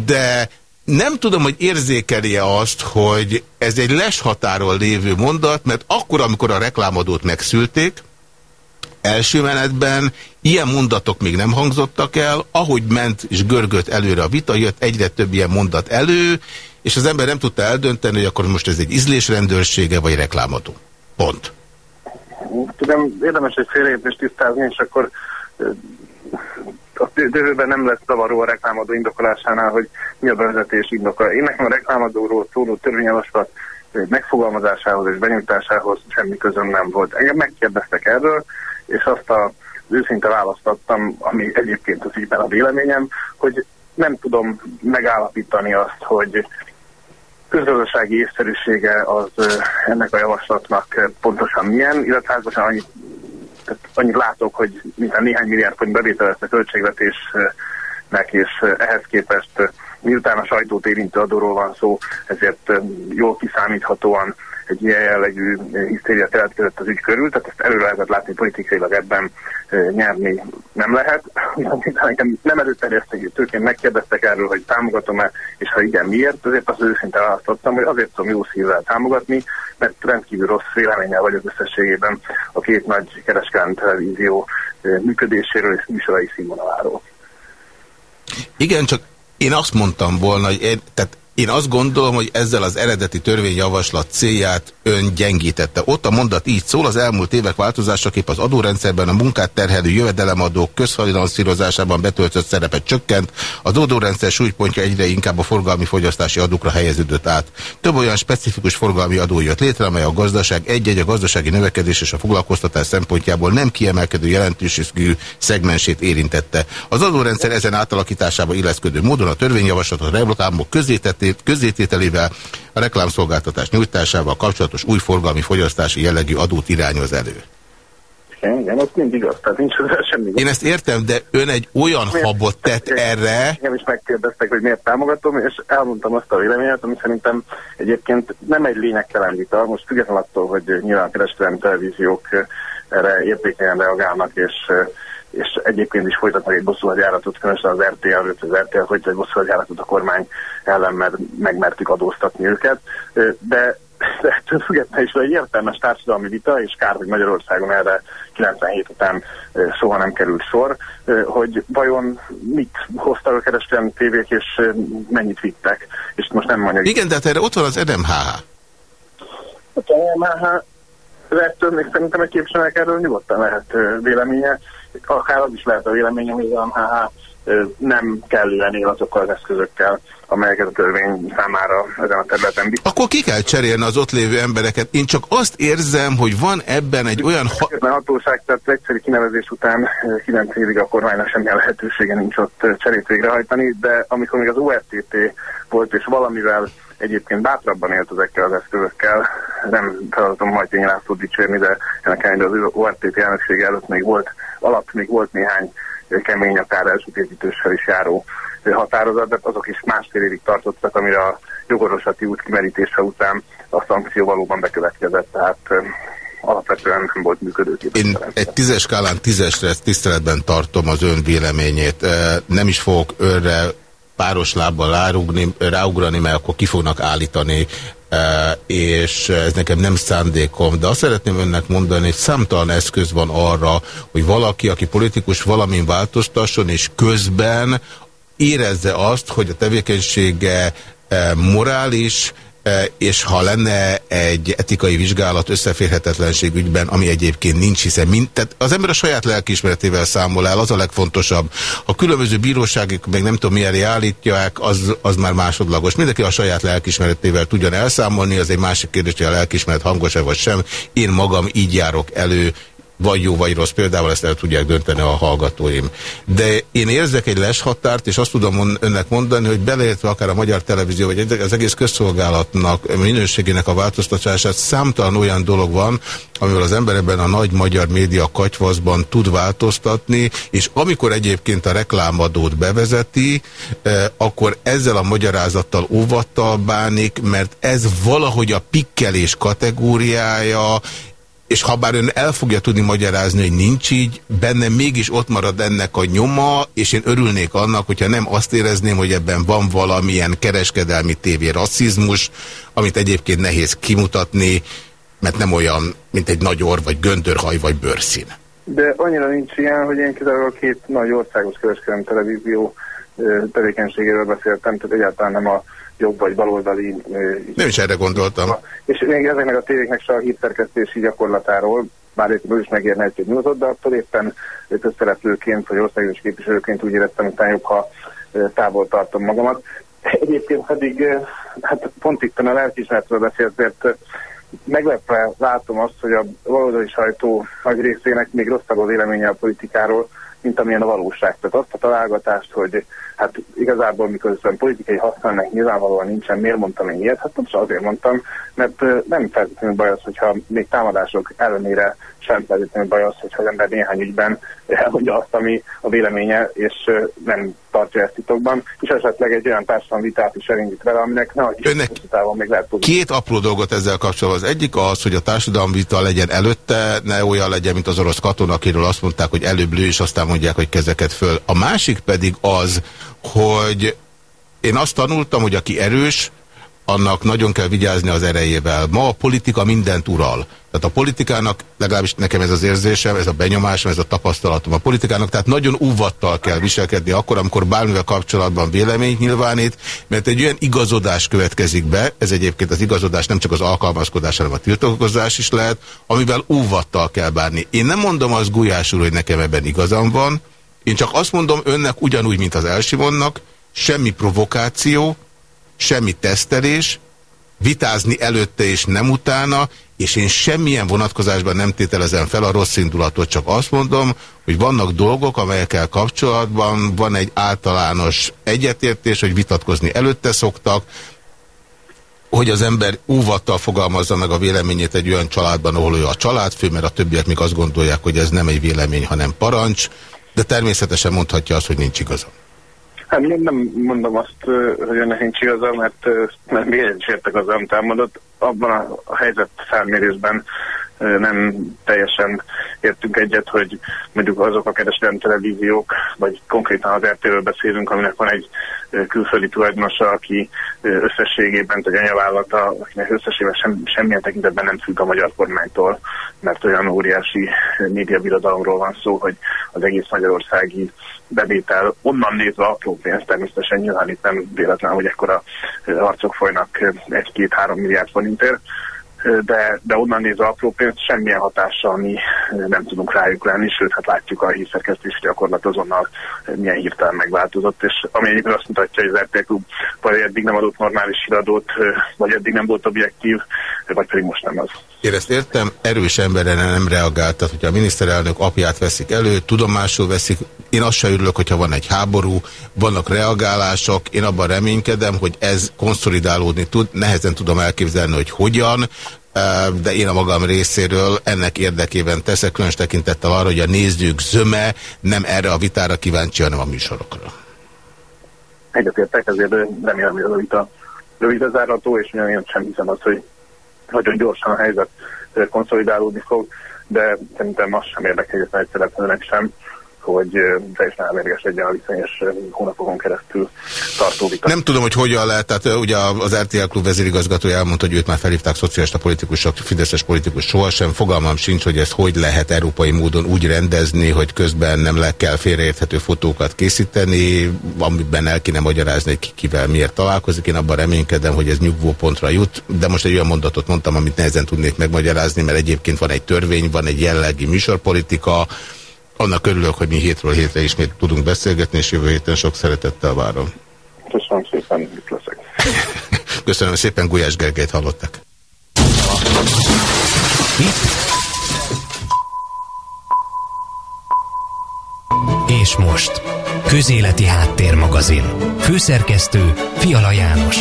de nem tudom, hogy érzékelje azt, hogy ez egy leshatáról lévő mondat, mert akkor, amikor a reklámadót megszülték, első menetben ilyen mondatok még nem hangzottak el, ahogy ment és görgött előre a vita, jött egyre több ilyen mondat elő, és az ember nem tudta eldönteni, hogy akkor most ez egy ízlésrendőrsége, vagy reklámadó. Pont. Tudom, érdemes egy félreértést tisztázni, és akkor a jövőben nem lesz zavaró a reklámadó indokolásánál, hogy mi a bevezetés indoka. Én nekem a reklámadóról szóló törvényjavaslat megfogalmazásához és benyújtásához semmi közöm nem volt. Engem megkérdeztek erről, és azt a őszinte választottam, ami egyébként az ígyben a véleményem, hogy nem tudom megállapítani azt, hogy közgazdasági észszerűsége az ennek a javaslatnak pontosan milyen, illetve hát annyit, annyit látok, hogy minden néhány milliárd forint bevétel lesz a költségvetésnek, és ehhez képest miután a sajtót érintő adóról van szó, ezért jól kiszámíthatóan egy ilyen jellegű hisztéria keletkezett az ügy körül, tehát ezt előre lehetett látni politikailag ebben nyerni nem lehet. Nekem nem előterjesztő tőként megkérdeztek erről, hogy támogatom-e, és ha igen, miért, azért az őszinte választottam, hogy azért tudom jó szívvel támogatni, mert rendkívül rossz véleménnyel vagyok összességében a két nagy kereskedelmi televízió működéséről és műsorai színvonaláról. Igen, csak én azt mondtam volna, hogy én, tehát én azt gondolom, hogy ezzel az eredeti törvényjavaslat célját ön gyengítette. Ott a mondat így szól, az elmúlt évek változásaképp az adórendszerben a munkát terhelő jövedelemadók közfinanszírozásában betöltött szerepet csökkent, az adórendszer súlypontja egyre inkább a forgalmi fogyasztási adókra helyeződött át. Több olyan specifikus forgalmi adó jött létre, amely a gazdaság egy-egy a gazdasági növekedés és a foglalkoztatás szempontjából nem kiemelkedő jelentőségű szegmensét érintette. Az adórendszer ezen átalakításába illeszkedő módon a törvényjavaslatot reklámok közzétételével a reklámszolgáltatás nyújtásával kapcsolatos új forgalmi fogyasztási jellegű adót irányoz elő. Igen, igen, ott mind igaz, tehát nincs hozzá semmi. Én ezt értem, de ön egy olyan miért, habot tett erre... Engem is megkérdeztek, hogy miért támogatom, és elmondtam azt a véleményet, ami szerintem egyébként nem egy lényegtelen vita, most függetlenül attól, hogy nyilván kereskedelmi televíziók erre értékenyen reagálnak, és és egyébként is folytatnak egy bosszúhagyáratot, különösen az RTL, az RTL folytat egy bosszúhagyáratot a kormány ellen, mert megmertük adóztatni őket. De [LAUGHS] de ettől függetlenül is egy értelmes társadalmi vita, és kár, hogy Magyarországon erre 97 után soha nem került sor, hogy vajon mit hoztak a kereskedelmi tévék, és mennyit vittek, és most nem mondjuk. Igen, de hát erre ott van az NMHH. Az NMHH ettől még szerintem egy képviselőnek erről nyugodtan lehet véleménye akár az is lehet a véleményem, hogy az MHH nem kellően él azokkal az eszközökkel, amelyeket a törvény számára ezen a területen Akkor ki kell cserélni az ott lévő embereket. Én csak azt érzem, hogy van ebben egy olyan... Ha... A hatóság, tehát egyszerű kinevezés után 9 évig a kormánynak semmilyen lehetősége nincs ott cserét végrehajtani, de amikor még az ORTT volt, és valamivel egyébként bátrabban élt ezekkel az eszközökkel. Nem feladatom majd én László dicsérni, de ennek ellenére az ORTT elnökség előtt még volt, alatt még volt néhány kemény, akár elsőkészítőssel is járó határozat, de azok is másfél évig tartottak, amire a jogorvoslati út kimerítése után a szankció valóban bekövetkezett, tehát alapvetően nem volt működőképes. Én egy tízes skálán tízesre tiszteletben tartom az ön véleményét. Nem is fogok önre páros lábbal rárugni, ráugrani, mert akkor ki fognak állítani, e, és ez nekem nem szándékom, de azt szeretném önnek mondani, hogy számtalan eszköz van arra, hogy valaki, aki politikus valamin változtasson, és közben érezze azt, hogy a tevékenysége e, morális, és ha lenne egy etikai vizsgálat összeférhetetlenség ügyben, ami egyébként nincs, hiszen mind, tehát az ember a saját lelkiismeretével számol el, az a legfontosabb. A különböző bíróságok meg nem tudom milyen állítják, az, az már másodlagos. Mindenki a saját lelkiismeretével tudjon elszámolni, az egy másik kérdés, hogy a lelkiismeret hangos-e vagy sem. Én magam így járok elő, vagy jó, vagy rossz. Például ezt el tudják dönteni a hallgatóim. De én érzek egy leshatárt, és azt tudom önnek mondani, hogy beleértve akár a Magyar Televízió, vagy az egész közszolgálatnak minőségének a változtatását, számtalan olyan dolog van, amivel az ember ebben a nagy magyar média katyvaszban tud változtatni, és amikor egyébként a reklámadót bevezeti, eh, akkor ezzel a magyarázattal óvattal bánik, mert ez valahogy a pikkelés kategóriája, és ha bár ön el fogja tudni magyarázni, hogy nincs így, benne mégis ott marad ennek a nyoma, és én örülnék annak, hogyha nem azt érezném, hogy ebben van valamilyen kereskedelmi tévé rasszizmus, amit egyébként nehéz kimutatni, mert nem olyan, mint egy nagy orr, vagy göndörhaj, vagy bőrszín. de annyira nincs ilyen, hogy én kizárólag két nagy országos kereskedelmi televízió tevékenységéről beszéltem, tehát egyáltalán nem a jobb vagy baloldali... Nem is erre gondoltam. És még ezeknek a tévéknek se a hírszerkesztési gyakorlatáról, bár itt is megérne egy minutot, de attól éppen közszereplőként, vagy országos képviselőként úgy éreztem, hogy jobb, ha távol tartom magamat. Egyébként pedig, hát pont itt a lelkismeretről beszélt, mert meglepve látom azt, hogy a valódi sajtó nagy részének még rosszabb a véleménye a politikáról, mint amilyen a valóság. Tehát azt a találgatást, hogy hát igazából miközben politikai használnak nyilvánvalóan nincsen, miért mondtam én ilyet? Hát pontosan azért mondtam, mert nem feltétlenül baj az, hogyha még támadások ellenére sem feltétlenül baj az, hogyha az ember néhány ügyben elmondja azt, ami a véleménye, és nem tartja ezt titokban, és esetleg egy olyan társadalmi vitát is elindít vele, aminek nagy Önnek még lehet tudni. Két apró dolgot ezzel kapcsolatban. Az egyik az, hogy a társadalmi vita legyen előtte, ne olyan legyen, mint az orosz katona, akiről azt mondták, hogy előbb lő, és aztán mondják, hogy kezeket föl. A másik pedig az, hogy én azt tanultam, hogy aki erős, annak nagyon kell vigyázni az erejével. Ma a politika mindent ural. Tehát a politikának, legalábbis nekem ez az érzésem, ez a benyomásom, ez a tapasztalatom. A politikának tehát nagyon úvattal kell viselkedni akkor, amikor bármivel kapcsolatban véleményt nyilvánít, mert egy olyan igazodás következik be, ez egyébként az igazodás nem csak az alkalmazkodás, hanem a tiltakozás is lehet, amivel úvattal kell bánni. Én nem mondom az Gulyás hogy nekem ebben igazam van, én csak azt mondom önnek ugyanúgy, mint az Elsimonnak, semmi provokáció, semmi tesztelés, vitázni előtte és nem utána, és én semmilyen vonatkozásban nem tételezem fel a rossz indulatot, csak azt mondom, hogy vannak dolgok, amelyekkel kapcsolatban van egy általános egyetértés, hogy vitatkozni előtte szoktak, hogy az ember óvattal fogalmazza meg a véleményét egy olyan családban, ahol ő a családfő, mert a többiek még azt gondolják, hogy ez nem egy vélemény, hanem parancs, de természetesen mondhatja azt, hogy nincs igazam. Hát én nem mondom azt, hogy ennek nincs igaza, mert, mert még egyet értek az, elmondott. Abban a helyzet felmérésben nem teljesen értünk egyet, hogy mondjuk azok a kereskedelmi televíziók, vagy konkrétan az RT-ről beszélünk, aminek van egy külföldi tulajdonosa, aki összességében, egy anyavállalata, akinek összességében sem, semmilyen tekintetben nem függ a magyar kormánytól, mert olyan óriási médiabirodalomról van szó, hogy az egész magyarországi bevétel onnan nézve apró pénz, természetesen nyilván itt nem véletlen, hogy ekkora harcok folynak egy-két-három milliárd forintért, de, de onnan nézve apró pénz semmilyen hatással mi nem tudunk rájuk lenni, sőt, hát látjuk a hírszerkesztési gyakorlat azonnal milyen hirtelen megváltozott, és ami egyébként azt mutatja, hogy az RTL Klub vagy eddig nem adott normális híradót, vagy eddig nem volt objektív, vagy pedig most nem az. Én ezt értem, erős emberre nem reagált, tehát hogyha a miniszterelnök apját veszik elő, tudomásul veszik, én azt sem örülök, hogyha van egy háború, vannak reagálások, én abban reménykedem, hogy ez konszolidálódni tud, nehezen tudom elképzelni, hogy hogyan, de én a magam részéről ennek érdekében teszek, különös tekintettel arra, hogy a nézők zöme nem erre a vitára kíváncsi, hanem a műsorokra. Egyetértek, ezért remélem, hogy ez a vita rövid az árató, és én sem hiszem azt, hogy nagyon gyorsan a helyzet konszolidálódni fog, de szerintem azt sem érdekel, hogy egy sem, hogy teljesen elmérgesedjen a viszonyos hónapokon keresztül tartó vita. Nem tudom, hogy hogyan lehet, tehát ugye az RTL klub vezérigazgatója elmondta, hogy őt már felhívták szocialista politikusok, fideszes politikus sohasem. Fogalmam sincs, hogy ezt hogy lehet európai módon úgy rendezni, hogy közben nem le kell félreérthető fotókat készíteni, amiben el kéne magyarázni, hogy kivel miért találkozik. Én abban reménykedem, hogy ez nyugvó pontra jut, de most egy olyan mondatot mondtam, amit nehezen tudnék megmagyarázni, mert egyébként van egy törvény, van egy jellegi műsorpolitika, annak örülök, hogy mi hétről hétre ismét tudunk beszélgetni, és jövő héten sok szeretettel várom. Köszönöm szépen, itt leszek. [LAUGHS] Köszönöm szépen, Gulyás Gergelyt hallottak. És most, Közéleti Háttérmagazin. Főszerkesztő Fiala János.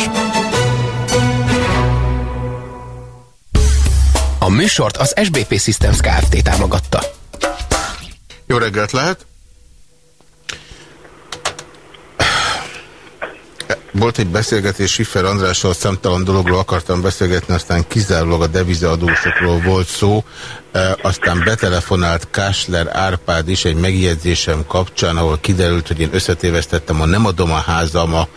A műsort az SBP Systems Kft. támogatta. Jó reggelt lehet! Volt egy beszélgetés Siffer Andrással, szemtelen dologról akartam beszélgetni, aztán kizárólag a devizeadósokról volt szó. Aztán betelefonált Kásler Árpád is egy megjegyzésem kapcsán, ahol kiderült, hogy én összetévesztettem a Nem adom a házam a,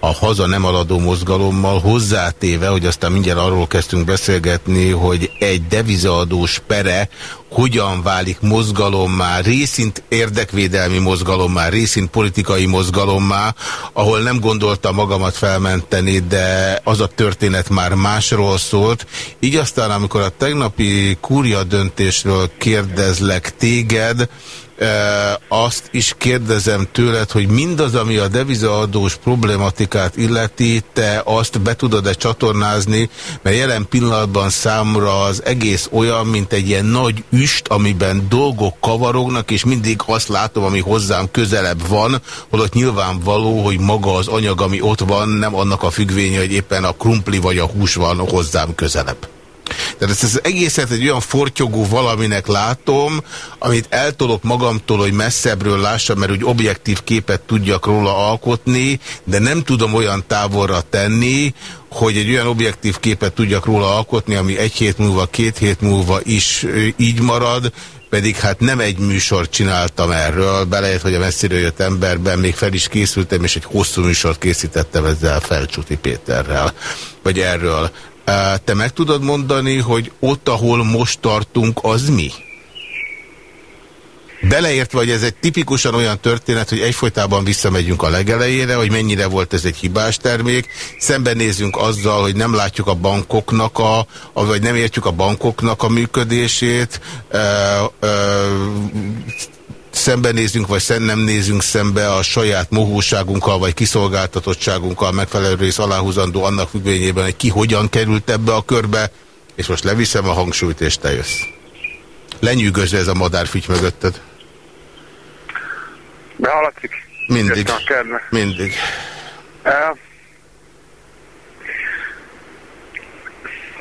a haza nem aladó mozgalommal, hozzátéve, hogy aztán mindjárt arról kezdtünk beszélgetni, hogy egy devizaadós pere hogyan válik mozgalommá, részint érdekvédelmi mozgalommá, részint politikai mozgalommá, ahol nem gondolta magamat felmenteni, de az a történet már másról szólt. Így aztán, amikor a tegnapi kúria döntésről kérdezlek téged, azt is kérdezem tőled, hogy mindaz, ami a devizaadós problematikát illeti, te azt be tudod-e csatornázni, mert jelen pillanatban számra az egész olyan, mint egy ilyen nagy üst, amiben dolgok kavarognak, és mindig azt látom, ami hozzám közelebb van, holott nyilvánvaló, hogy maga az anyag, ami ott van, nem annak a függvénye, hogy éppen a krumpli vagy a hús van hozzám közelebb. Tehát ezt az egészet egy olyan fortyogó valaminek látom, amit eltolok magamtól, hogy messzebbről lássam, mert úgy objektív képet tudjak róla alkotni, de nem tudom olyan távolra tenni, hogy egy olyan objektív képet tudjak róla alkotni, ami egy hét múlva, két hét múlva is így marad, pedig hát nem egy műsort csináltam erről, belejött, hogy a messziről jött emberben még fel is készültem, és egy hosszú műsort készítettem ezzel Felcsuti Péterrel, vagy erről. Te meg tudod mondani, hogy ott, ahol most tartunk, az mi? Beleértve, hogy ez egy tipikusan olyan történet, hogy egyfolytában visszamegyünk a legelejére, hogy mennyire volt ez egy hibás termék, szembenézünk azzal, hogy nem látjuk a bankoknak a, vagy nem értjük a bankoknak a működését, ö, ö, szembenézünk, vagy nem nézünk szembe a saját mohóságunkkal, vagy kiszolgáltatottságunkkal megfelelő rész aláhúzandó annak függvényében, hogy ki hogyan került ebbe a körbe, és most leviszem a hangsúlyt, és te jössz. Lenyűgöző ez a madárfügy mögötted. Behaladszik? Mindig. Mindig. Uh,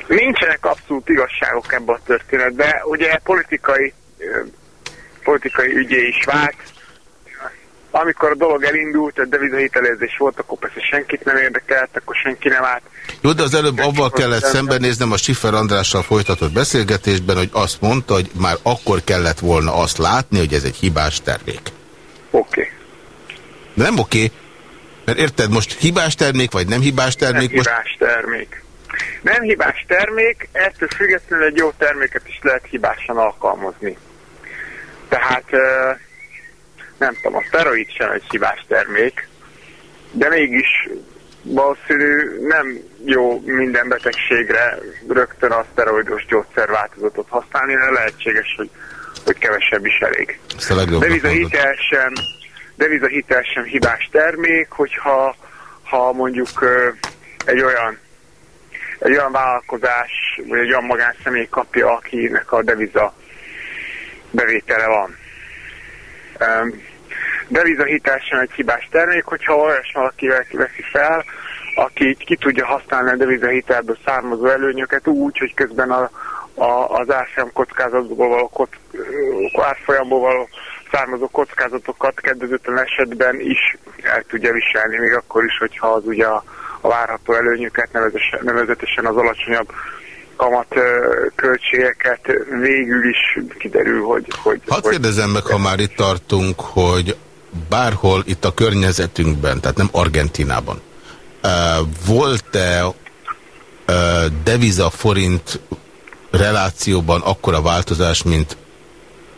nincsenek abszolút igazságok ebben a történetben. Ugye politikai politikai ügyé is vált. Amikor a dolog elindult, a devizahitelezés volt, akkor persze senkit nem érdekelt, akkor senki nem állt. Jó, de az előbb avval kellett szembenéznem a Siffer Andrással folytatott beszélgetésben, hogy azt mondta, hogy már akkor kellett volna azt látni, hogy ez egy hibás termék. Oké. Okay. De nem oké, okay, mert érted, most hibás termék, vagy nem hibás termék? Nem most... hibás termék. Nem hibás termék, ettől függetlenül egy jó terméket is lehet hibásan alkalmazni. Tehát nem tudom, a szteroid sem egy hibás termék, de mégis valószínű nem jó minden betegségre rögtön a szteroidos gyógyszerváltozatot használni, mert lehetséges, hogy, hogy kevesebb is elég. Devizahitel sem, devizahitel sem hibás termék, hogyha ha mondjuk egy olyan egy olyan vállalkozás, vagy egy olyan magánszemély kapja, akinek a deviza bevétele van. Devizahitel sem egy hibás termék, hogyha olyas valaki veszi fel, aki ki tudja használni a devizahitelből származó előnyöket úgy, hogy közben a, a, az árfolyam kockázatból való, kock, árfolyamból való származó kockázatokat kedvezőtlen esetben is el tudja viselni, még akkor is, hogyha az ugye a, a várható előnyöket, nevezetesen az alacsonyabb kamat költségeket végül is kiderül, hogy... hogy Hadd kérdezem meg, ha már itt tartunk, hogy bárhol itt a környezetünkben, tehát nem Argentinában, volt-e deviza forint relációban akkora változás, mint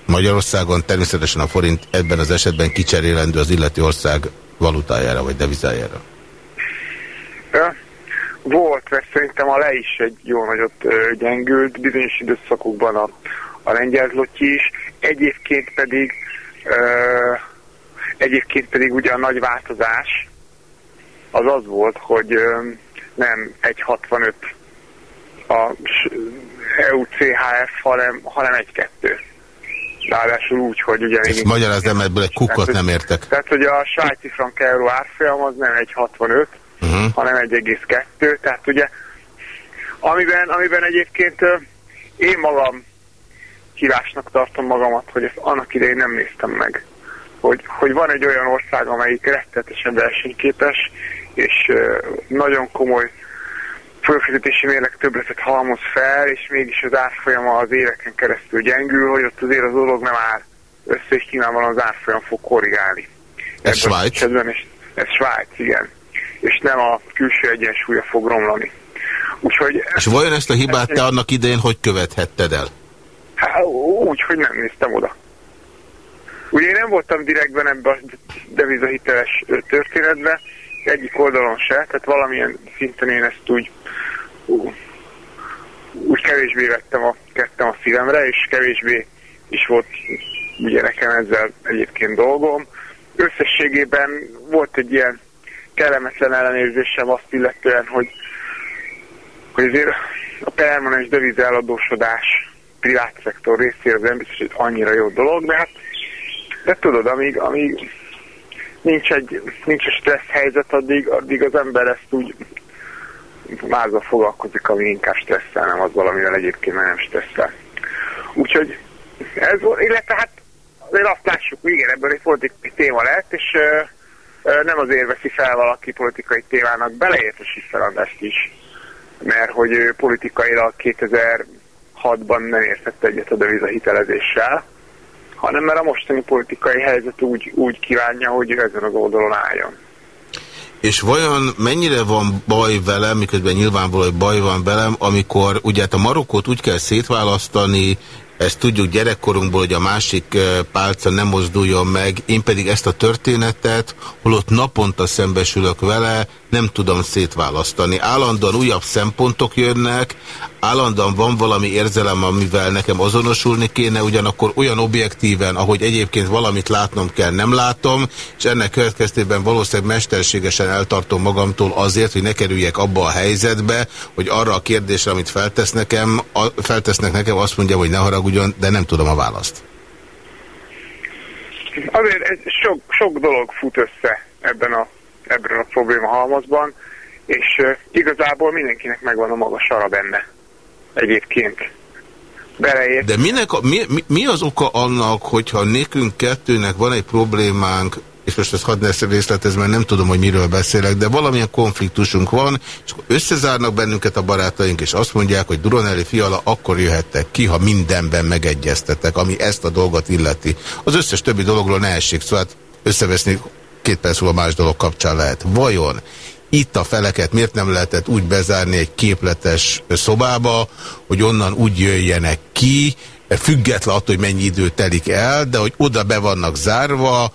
Magyarországon természetesen a forint ebben az esetben kicserélendő az illető ország valutájára vagy devizájára? Volt, mert szerintem a le is egy jó nagyot gyengült, bizonyos időszakokban a, a lengyel is, egyébként pedig ö, egyébként pedig ugye a nagy változás az az volt, hogy ö, nem 1,65 a EUCHF, hanem, hanem 1,2. Ráadásul úgy, hogy ugye... Ezt magyarázd, nem ebből egy kukot nem értek. Tehát, hogy a svájci frank euró árfolyam az nem 1,65, uh-huh. hanem 1,2. Tehát ugye, amiben, amiben egyébként én magam hívásnak tartom magamat, hogy ezt annak idején nem néztem meg. Hogy, hogy van egy olyan ország, amelyik rettetesen versenyképes, és nagyon komoly fölfizetési mérleg többletet halmoz fel, és mégis az árfolyama az éveken keresztül gyengül, hogy ott azért az dolog nem áll össze, és nyilvánvalóan az árfolyam fog korrigálni. Ez Svájc? És ez Svájc, igen. És nem a külső egyensúlya fog romlani. Úgyhogy... És vajon ezt a hibát te annak idején hogy követhetted el? Hát, úgy, hogy nem néztem oda. Ugye én nem voltam direktben ebbe a devizahiteles történetbe, egyik oldalon se, tehát valamilyen szinten én ezt úgy, úgy kevésbé vettem a, kettem a szívemre, és kevésbé is volt ugye nekem ezzel egyébként dolgom. Összességében volt egy ilyen kellemetlen ellenérzésem azt illetően, hogy, hogy azért a permanens devizeladósodás privát szektor részéről nem biztos, hogy annyira jó dolog, de hát de tudod, amíg, amíg nincs egy, nincs egy stressz helyzet, addig, addig az ember ezt úgy mázva foglalkozik, ami inkább stresszel, nem az valamivel egyébként nem stresszel. Úgyhogy ez, illetve hát azért azt lássuk, igen, ebből egy politikai téma lett, és ö, nem azért veszi fel valaki politikai témának, beleértve Sifferandást is, mert hogy ő politikailag 2006-ban nem értett egyet a devizahitelezéssel, hanem mert a mostani politikai helyzet úgy, úgy kívánja, hogy ő ezen az oldalon álljon. És vajon mennyire van baj velem, miközben nyilvánvaló, hogy baj van velem, amikor ugye hát a Marokkot úgy kell szétválasztani, ezt tudjuk gyerekkorunkból, hogy a másik pálca nem mozduljon meg, én pedig ezt a történetet, holott naponta szembesülök vele, nem tudom szétválasztani. Állandóan újabb szempontok jönnek, állandóan van valami érzelem, amivel nekem azonosulni kéne, ugyanakkor olyan objektíven, ahogy egyébként valamit látnom kell, nem látom, és ennek következtében valószínűleg mesterségesen eltartom magamtól azért, hogy ne kerüljek abba a helyzetbe, hogy arra a kérdésre, amit feltesz nekem, feltesznek nekem, azt mondja, hogy ne haragudjon, de nem tudom a választ. Azért sok, sok dolog fut össze ebben a, ebben a probléma halmazban, és igazából mindenkinek megvan a maga sara benne egyébként. Beleért. De minek a, mi, mi, mi az oka annak, hogyha nékünk kettőnek van egy problémánk, és most ezt hadd ne részletez, mert nem tudom, hogy miről beszélek, de valamilyen konfliktusunk van, és akkor összezárnak bennünket a barátaink, és azt mondják, hogy Duronelli Fiala akkor jöhettek ki, ha mindenben megegyeztetek, ami ezt a dolgot illeti. Az összes többi dologról ne essék, szóval összeveszni két perc múlva más dolog kapcsán lehet. Vajon itt a feleket miért nem lehetett úgy bezárni egy képletes szobába, hogy onnan úgy jöjjenek ki, független attól, hogy mennyi idő telik el, de hogy oda be vannak zárva,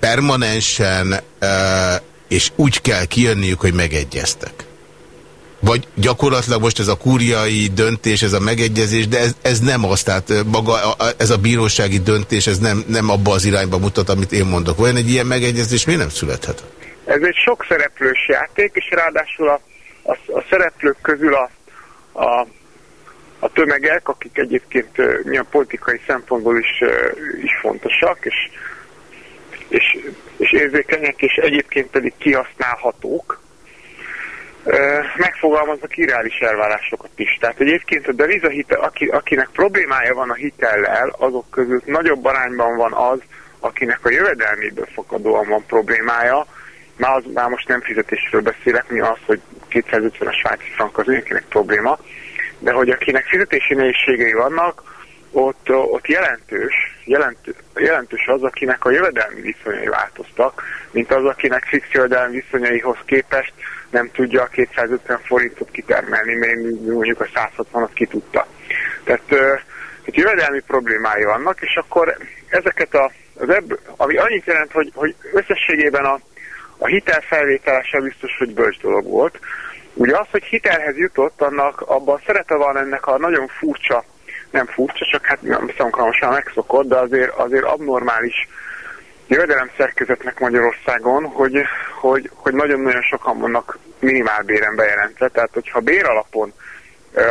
permanensen, és úgy kell kijönniük, hogy megegyeztek. Vagy gyakorlatilag most ez a kúriai döntés, ez a megegyezés, de ez, ez nem az, tehát maga ez a bírósági döntés, ez nem, nem abba az irányba mutat, amit én mondok. Vajon egy ilyen megegyezés miért nem születhet? Ez egy sok szereplős játék, és ráadásul a, a, a szereplők közül a, a, a tömegek, akik egyébként a politikai szempontból is, is fontosak, és, és, és érzékenyek, és egyébként pedig kihasználhatók, megfogalmaznak irreális elvárásokat is. Tehát egyébként a devizahitel, aki, akinek problémája van a hitellel, azok között nagyobb arányban van az, akinek a jövedelméből fakadóan van problémája, már, az, már most nem fizetésről beszélek, mi az, hogy 250-es svájci frank az mindenkinek probléma, de hogy akinek fizetési nehézségei vannak, ott, ott jelentős, jelentő, jelentős az, akinek a jövedelmi viszonyai változtak, mint az, akinek fix jövedelmi viszonyaihoz képest nem tudja a 250 forintot kitermelni, még mondjuk a 160-at ki tudta. Tehát, tehát jövedelmi problémái vannak, és akkor ezeket a, az ebből, ami annyit jelent, hogy, hogy összességében a, a hitel felvételése biztos, hogy bölcs dolog volt. Ugye az, hogy hitelhez jutott, annak abban szerete van ennek a nagyon furcsa, nem furcsa, csak hát nem már megszokott, de azért, azért abnormális jövedelem szerkezetnek Magyarországon, hogy, hogy, hogy nagyon-nagyon sokan vannak minimálbéren bejelentve, tehát hogyha bér alapon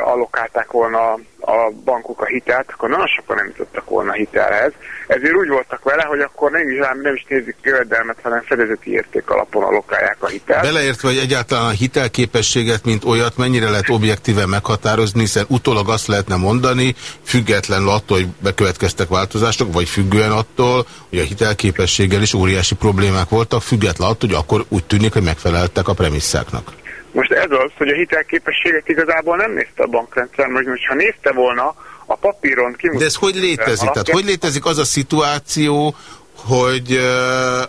allokálták volna a bankok a hitelt, akkor nagyon sokan nem jutottak volna hitelhez. Ezért úgy voltak vele, hogy akkor nem is, nem is nézik jövedelmet, hanem fedezeti érték alapon allokálják a hitelt. Beleértve, hogy egyáltalán a hitelképességet, mint olyat mennyire lehet objektíven meghatározni, hiszen utólag azt lehetne mondani, függetlenül attól, hogy bekövetkeztek változások, vagy függően attól, hogy a hitelképességgel is óriási problémák voltak, függetlenül attól, hogy akkor úgy tűnik, hogy megfeleltek a premisszáknak. Most ez az, hogy a hitelképességet igazából nem nézte a bankrendszer, most ha nézte volna a papíron kimutató... De ez hogy létezik? Tehát hogy létezik az a szituáció, hogy,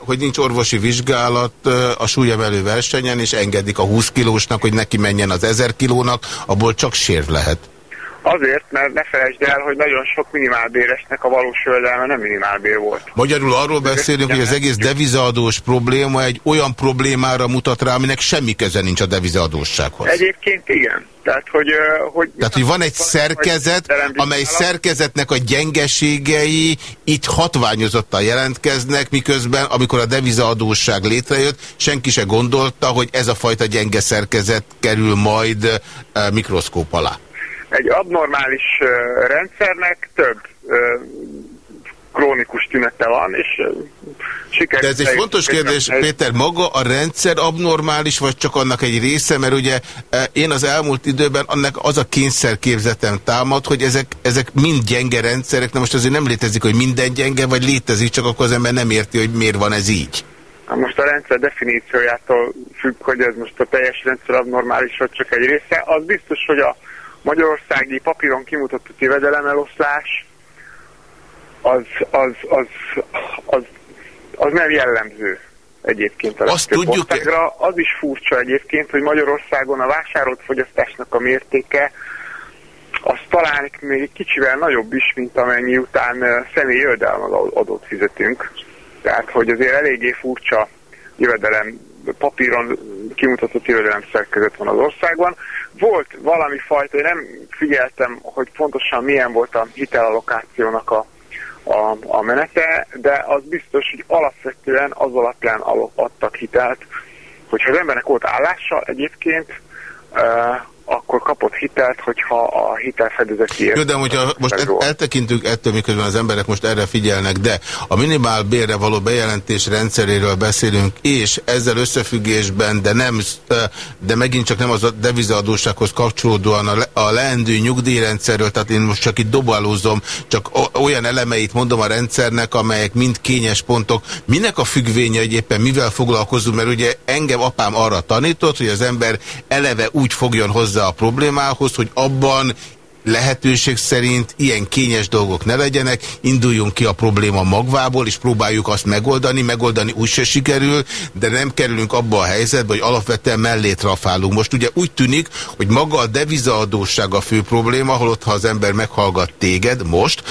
hogy nincs orvosi vizsgálat a súlyemelő versenyen, és engedik a 20 kilósnak, hogy neki menjen az 1000 kilónak, abból csak sérv lehet. Azért, mert ne felejtsd el, hogy nagyon sok minimálbéresnek a valós jövedelme nem minimálbér volt. Magyarul arról beszélünk, hogy az egész devizaadós probléma egy olyan problémára mutat rá, aminek semmi köze nincs a devizaadósághoz. Egyébként igen. Tehát, hogy, hogy, Tehát, hogy van egy szerkezet, amely szerkezetnek a gyengeségei itt hatványozottan jelentkeznek, miközben, amikor a devizaadóság létrejött, senki se gondolta, hogy ez a fajta gyenge szerkezet kerül majd mikroszkóp alá egy abnormális rendszernek több krónikus tünete van, és sikerült... De ez egy fontos kérdés, egy... Péter, maga a rendszer abnormális, vagy csak annak egy része? Mert ugye én az elmúlt időben annak az a kényszerképzetem támad, hogy ezek, ezek mind gyenge rendszerek, de most azért nem létezik, hogy minden gyenge, vagy létezik, csak akkor az ember nem érti, hogy miért van ez így. Most a rendszer definíciójától függ, hogy ez most a teljes rendszer abnormális, vagy csak egy része. Az biztos, hogy a magyarországi papíron kimutatott jövedelemeloszlás az, az, az, az, az nem jellemző egyébként a Azt tudjuk országra. Az is furcsa egyébként, hogy Magyarországon a vásárolt fogyasztásnak a mértéke az talán még egy kicsivel nagyobb is, mint amennyi után személyi jövedelem adót fizetünk. Tehát, hogy azért eléggé furcsa jövedelem papíron kimutatott jövedelem szerkezet van az országban. Volt valami fajta, én nem figyeltem, hogy pontosan milyen volt a hitelallokációnak a, a, a menete, de az biztos, hogy alapvetően az alapján adtak hitelt, hogyha az embernek volt állása egyébként, akkor kapott hitelt, hogyha a hitelfedezeti Jó, de hogyha most el, eltekintünk ettől, miközben az emberek most erre figyelnek, de a minimál bérre való bejelentés rendszeréről beszélünk, és ezzel összefüggésben, de nem, de megint csak nem az a devizaadósághoz kapcsolódóan a, a leendő nyugdíjrendszerről, tehát én most csak itt dobálózom, csak olyan elemeit mondom a rendszernek, amelyek mind kényes pontok. Minek a függvénye, hogy éppen mivel foglalkozunk, mert ugye engem apám arra tanított, hogy az ember eleve úgy fogjon hozzá hozzá a problémához, hogy abban lehetőség szerint ilyen kényes dolgok ne legyenek, induljunk ki a probléma magvából, és próbáljuk azt megoldani, megoldani úgy se sikerül, de nem kerülünk abba a helyzetbe, hogy alapvetően mellét rafálunk. Most ugye úgy tűnik, hogy maga a devizaadóság a fő probléma, holott ha az ember meghallgat téged most,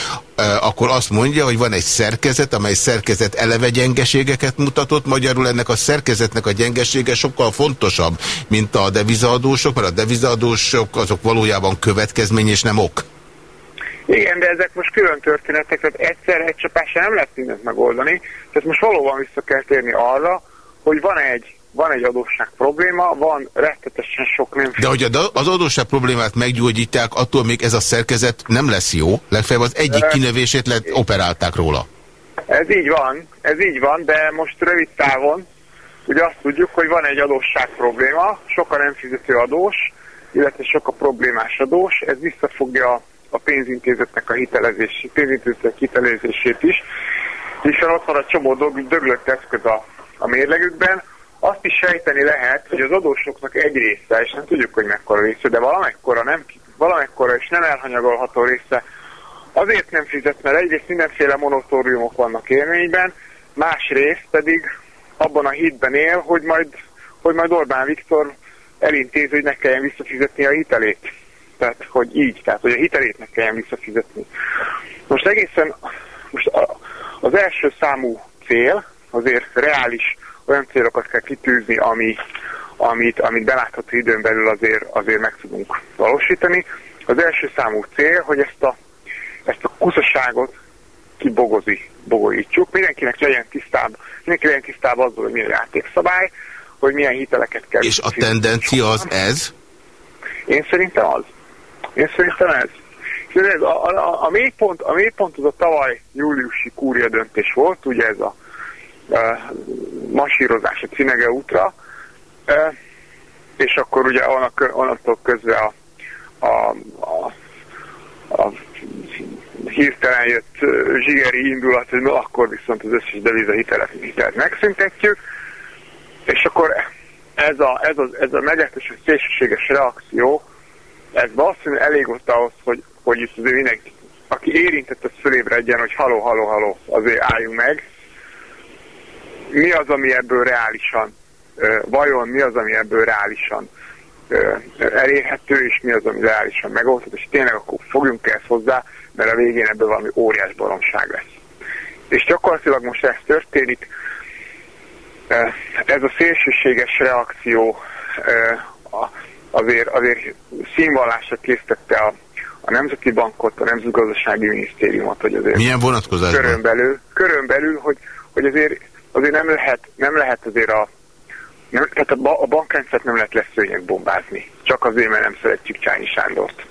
akkor azt mondja, hogy van egy szerkezet, amely szerkezet eleve gyengeségeket mutatott. Magyarul ennek a szerkezetnek a gyengesége sokkal fontosabb, mint a devizaadósok, mert a devizaadósok azok valójában következmény és nem ok. Igen, de ezek most külön történetek, tehát egyszer egy csapásra nem lehet mindent megoldani. Tehát most valóban vissza kell térni arra, hogy van egy van egy adósság probléma, van rettetesen sok nem... De hogy az adósság problémát meggyógyítják, attól még ez a szerkezet nem lesz jó, legfeljebb az egyik kinövését lett, operálták róla. Ez így van, ez így van, de most rövid távon ugye azt tudjuk, hogy van egy adósság probléma, sok a nem fizető adós, illetve sok a problémás adós, ez visszafogja a pénzintézetnek a hitelezési, pénzintézetek hitelezését is, hiszen ott van a csomó döglött eszköz a, a mérlegükben, azt is sejteni lehet, hogy az adósoknak egy része, és nem tudjuk, hogy mekkora része, de valamekkora, nem, valamekkora és nem elhanyagolható része azért nem fizet, mert egyrészt mindenféle monotóriumok vannak élményben, másrészt pedig abban a hitben él, hogy majd, hogy majd Orbán Viktor elintéz, hogy ne kelljen visszafizetni a hitelét. Tehát, hogy így, tehát, hogy a hitelét ne kelljen visszafizetni. Most egészen most az első számú cél, azért reális olyan célokat kell kitűzni, ami, amit, amit belátható időn belül azért, azért meg tudunk valósítani. Az első számú cél, hogy ezt a, ezt a kuszaságot kibogozi, bogolítsuk. Mindenkinek legyen tisztább, mindenki legyen tisztább azzal, hogy mi a játékszabály, hogy milyen hiteleket kell. És a tendencia az ez? Én szerintem az. Én szerintem ez. Ez a, a, a, mélypont, a mélypont az a tavaly júliusi kúria döntés volt, ugye ez a masírozás a Cinege útra, és akkor ugye onnantól közve a, a, a, a hirtelen jött zsigeri indulat, hogy na akkor viszont az összes deviza hitelt, hitelt megszüntetjük, és akkor ez a, ez a, ez a meglehetősen szélsőséges reakció, ez valószínűleg elég volt ahhoz, hogy, hogy itt azért mindenki, aki érintett, az fölébredjen, hogy haló, haló, haló, azért álljunk meg. Mi az, ami ebből reálisan, vajon mi az, ami ebből reálisan elérhető, és mi az, ami reálisan megoldható, és tényleg akkor fogjunk ezt hozzá, mert a végén ebből valami óriás baromság lesz. És gyakorlatilag most ez történik, ez a szélsőséges reakció azért, azért színvallásra készítette a, a Nemzeti Bankot, a Nemzetgazdasági Minisztériumot, hogy azért Milyen vonatkozásban? Körön belül, körön belül hogy, hogy azért, azért nem, lehet, nem lehet azért a nem, tehát a, a bankrendszert nem lehet leszőnyeg bombázni. Csak azért, mert nem szeretjük Csányi Sándort.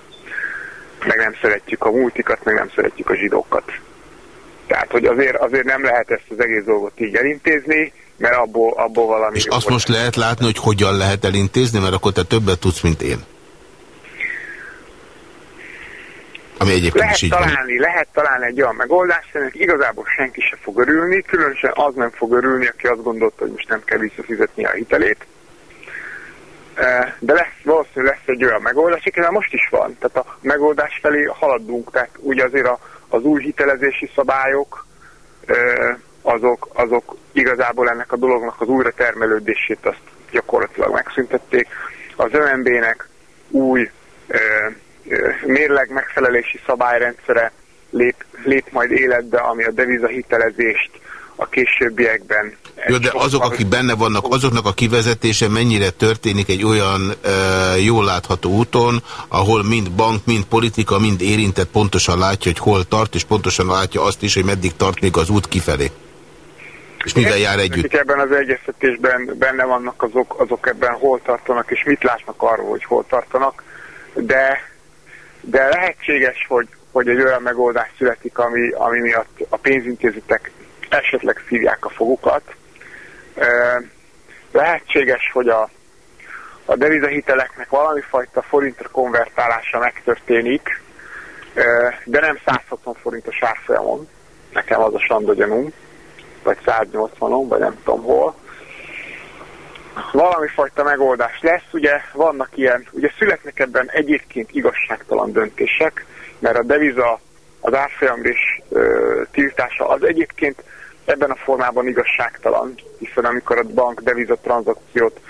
Meg nem szeretjük a multikat, meg nem szeretjük a zsidókat. Tehát, hogy azért, azért nem lehet ezt az egész dolgot így elintézni, mert abból, abból valami... És azt most lehet látni, hogy hogyan lehet elintézni, mert akkor te többet tudsz, mint én. Ami egyébként lehet is így találni, van. lehet találni egy olyan megoldást, ennek igazából senki se fog örülni, különösen az nem fog örülni, aki azt gondolta, hogy most nem kell visszafizetni a hitelét. De lesz, valószínűleg lesz egy olyan megoldás, mert most is van. Tehát a megoldás felé haladunk, tehát ugye azért a, az új hitelezési szabályok azok, azok igazából ennek a dolognak az újra termelődését azt gyakorlatilag megszüntették. Az ÖMB-nek új ö, ö, mérleg megfelelési szabályrendszere lép, lép majd életbe, ami a devizahitelezést a későbbiekben. Jó, de azok, akik benne vannak, azoknak a kivezetése mennyire történik egy olyan e, jól látható úton, ahol mind bank, mind politika, mind érintett pontosan látja, hogy hol tart, és pontosan látja azt is, hogy meddig tart még az út kifelé. És mivel jár együtt? Ebben az egyeztetésben benne vannak, azok, azok ebben hol tartanak, és mit látnak arról, hogy hol tartanak, de, de lehetséges, hogy, hogy egy olyan megoldás születik, ami, ami miatt a pénzintézetek esetleg szívják a fogukat. Lehetséges, hogy a, a devizahiteleknek valami fajta forintra konvertálása megtörténik, de nem 160 forintos árfolyamon. Nekem az a sanda gyanúm vagy 180-on, vagy nem tudom hol. Valami fajta megoldás lesz, ugye vannak ilyen, ugye születnek ebben egyébként igazságtalan döntések, mert a deviza, az árfolyamrés tiltása az egyébként ebben a formában igazságtalan, hiszen amikor a bank deviza tranzakciót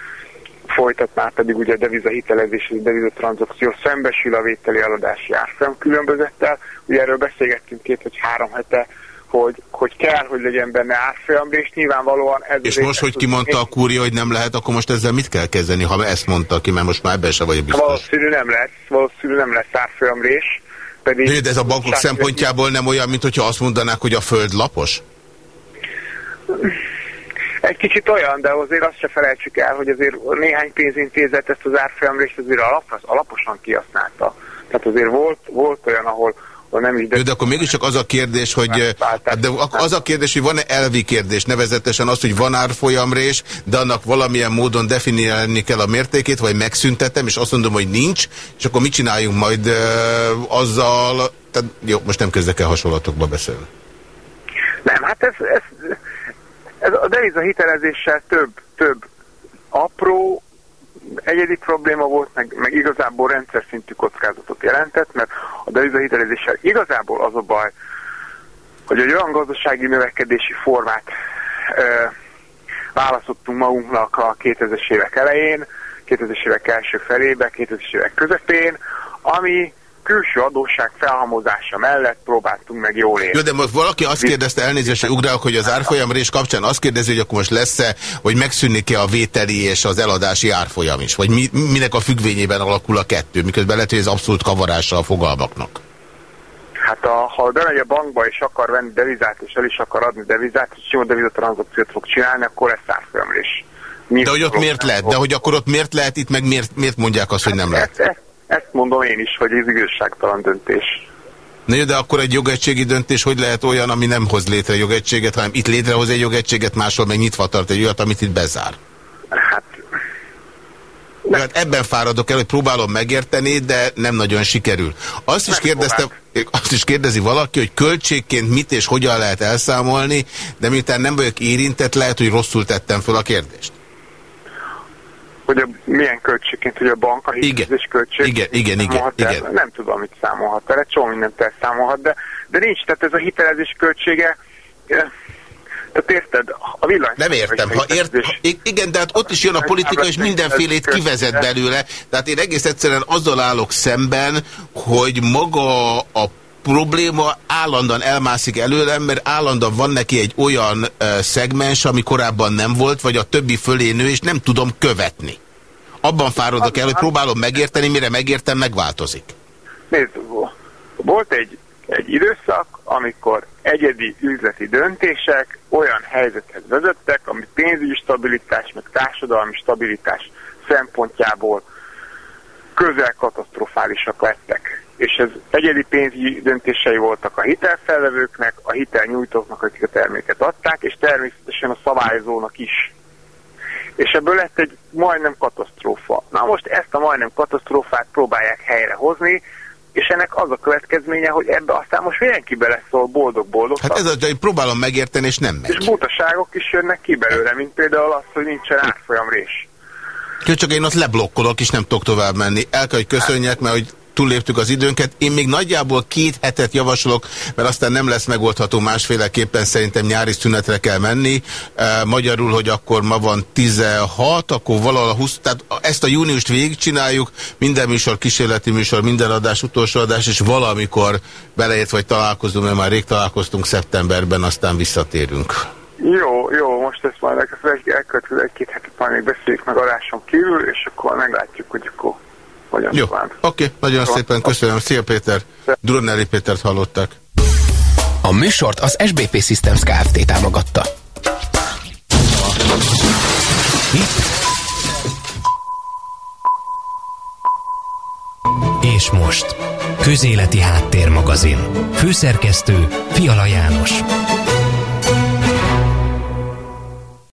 folytat, már pedig ugye a deviza hitelezés és a deviza tranzakció szembesül a vételi eladási árfolyam különbözettel. Ugye erről beszélgettünk két vagy három hete, hogy, hogy kell, hogy legyen benne árfolyamrés, nyilvánvalóan ez... És most, hogy kimondta a kúria, hogy nem lehet, akkor most ezzel mit kell kezdeni, ha ezt mondta ki, mert most már ebben sem vagy biztos. Valószínű nem lesz, valószínű nem lesz árfolyamrés. Pedig de ez a bankok szempontjából nem olyan, mint hogyha azt mondanák, hogy a föld lapos? Egy kicsit olyan, de azért azt se felejtsük el, hogy azért néhány pénzintézet ezt az árfolyamrést azért alap, alaposan kihasználta. Tehát azért volt, volt olyan, ahol nem is... De... De akkor mégiscsak az a kérdés, hogy... De az a kérdés, hogy van-e elvi kérdés, nevezetesen az, hogy van árfolyamrés, de annak valamilyen módon definiálni kell a mértékét, vagy megszüntetem, és azt mondom, hogy nincs, és akkor mit csináljunk majd azzal... Tehát, jó, most nem kezdek el hasonlatokba beszélni. Nem, hát ez, ez, ez a deviza hitelezéssel több, több apró, egyedi probléma volt, meg, meg igazából rendszer szintű kockázatot jelentett, mert a devizahitelezéssel igazából az a baj, hogy egy olyan gazdasági növekedési formát ö, választottunk magunknak a 2000-es évek elején, 2000-es évek első felébe, 2000-es évek közepén, ami külső adósság felhamozása mellett próbáltunk meg jól élni. Jó, de most valaki azt kérdezte, elnézést, hogy ugrálok, hogy az árfolyamrés kapcsán azt kérdezi, hogy akkor most lesz-e, hogy megszűnik-e a vételi és az eladási árfolyam is? Vagy mi, minek a függvényében alakul a kettő, miközben lehet, hogy ez abszolút kavarása a fogalmaknak? Hát a, ha bemegy a bankba és akar venni devizát, és el is akar adni devizát, és jó devizatranszakciót fog csinálni, akkor lesz árfolyamrés. De hogy ott miért lehet? De hogy akkor ott miért lehet itt, meg miért, miért mondják azt, hogy nem lehet? Ezt, ezt, ezt mondom én is, hogy ez igazságtalan döntés. Na jó, de akkor egy jogegységi döntés hogy lehet olyan, ami nem hoz létre jogegységet, hanem itt létrehoz egy jogegységet, máshol meg nyitva tart egy olyat, amit itt bezár? Hát... De... Hát ebben fáradok el, hogy próbálom megérteni, de nem nagyon sikerül. Azt is, kérdezte, azt is kérdezi valaki, hogy költségként mit és hogyan lehet elszámolni, de miután nem vagyok érintett, lehet, hogy rosszul tettem fel a kérdést. Hogy a, milyen költségként, hogy a bank a hitelezés költség. Igen, igen, igen, igen. Nem tudom, mit számolhat el, csomó mindent elszámolhat, de, de nincs, tehát ez a hitelezés költsége, tehát érted, a villany... Nem értem, ha ért, igen, de hát ott is jön a politika, és mindenfélét kivezet belőle. Tehát én egész egyszerűen azzal állok szemben, hogy maga a probléma állandóan elmászik előlem, mert állandóan van neki egy olyan uh, szegmens, ami korábban nem volt, vagy a többi fölé nő, és nem tudom követni. Abban fáradok el, hogy próbálom megérteni, mire megértem, megváltozik. Nézd, volt egy, egy időszak, amikor egyedi üzleti döntések olyan helyzethez vezettek, ami pénzügyi stabilitás, meg társadalmi stabilitás szempontjából közel katasztrofálisan lettek. És ez egyedi pénzügyi döntései voltak a hitelfelvevőknek, a hitelnyújtóknak, akik a terméket adták, és természetesen a szabályozónak is. És ebből lett egy majdnem katasztrófa. Na most ezt a majdnem katasztrófát próbálják helyrehozni, és ennek az a következménye, hogy ebbe aztán most mindenki beleszól boldog-boldog. Hát ez az, hogy próbálom megérteni, és nem megy. És butaságok is jönnek ki belőle, mint például az, hogy nincsen árfolyam rés. Csak én ott leblokkolok, és nem tudok tovább menni. El kell, hogy köszönjek, mert hogy túlléptük az időnket. Én még nagyjából két hetet javasolok, mert aztán nem lesz megoldható másféleképpen, szerintem nyári szünetre kell menni. Magyarul, hogy akkor ma van 16, akkor valahol a 20, tehát ezt a júniust végigcsináljuk, minden műsor kísérleti műsor, minden adás utolsó adás, és valamikor beleért vagy találkozunk, mert már rég találkoztunk szeptemberben, aztán visszatérünk. Jó, jó, most ezt majd elkövetkező egy-két hetet majd még beszéljük meg adáson kívül, és akkor meglátjuk, hogy akkor hogyan Jó, oké, okay, nagyon Jó. szépen köszönöm. Szia Péter, Dronelli Pétert hallottak. A műsort az SBP Systems Kft. támogatta. És most, Közéleti Háttérmagazin. Főszerkesztő Fiala János.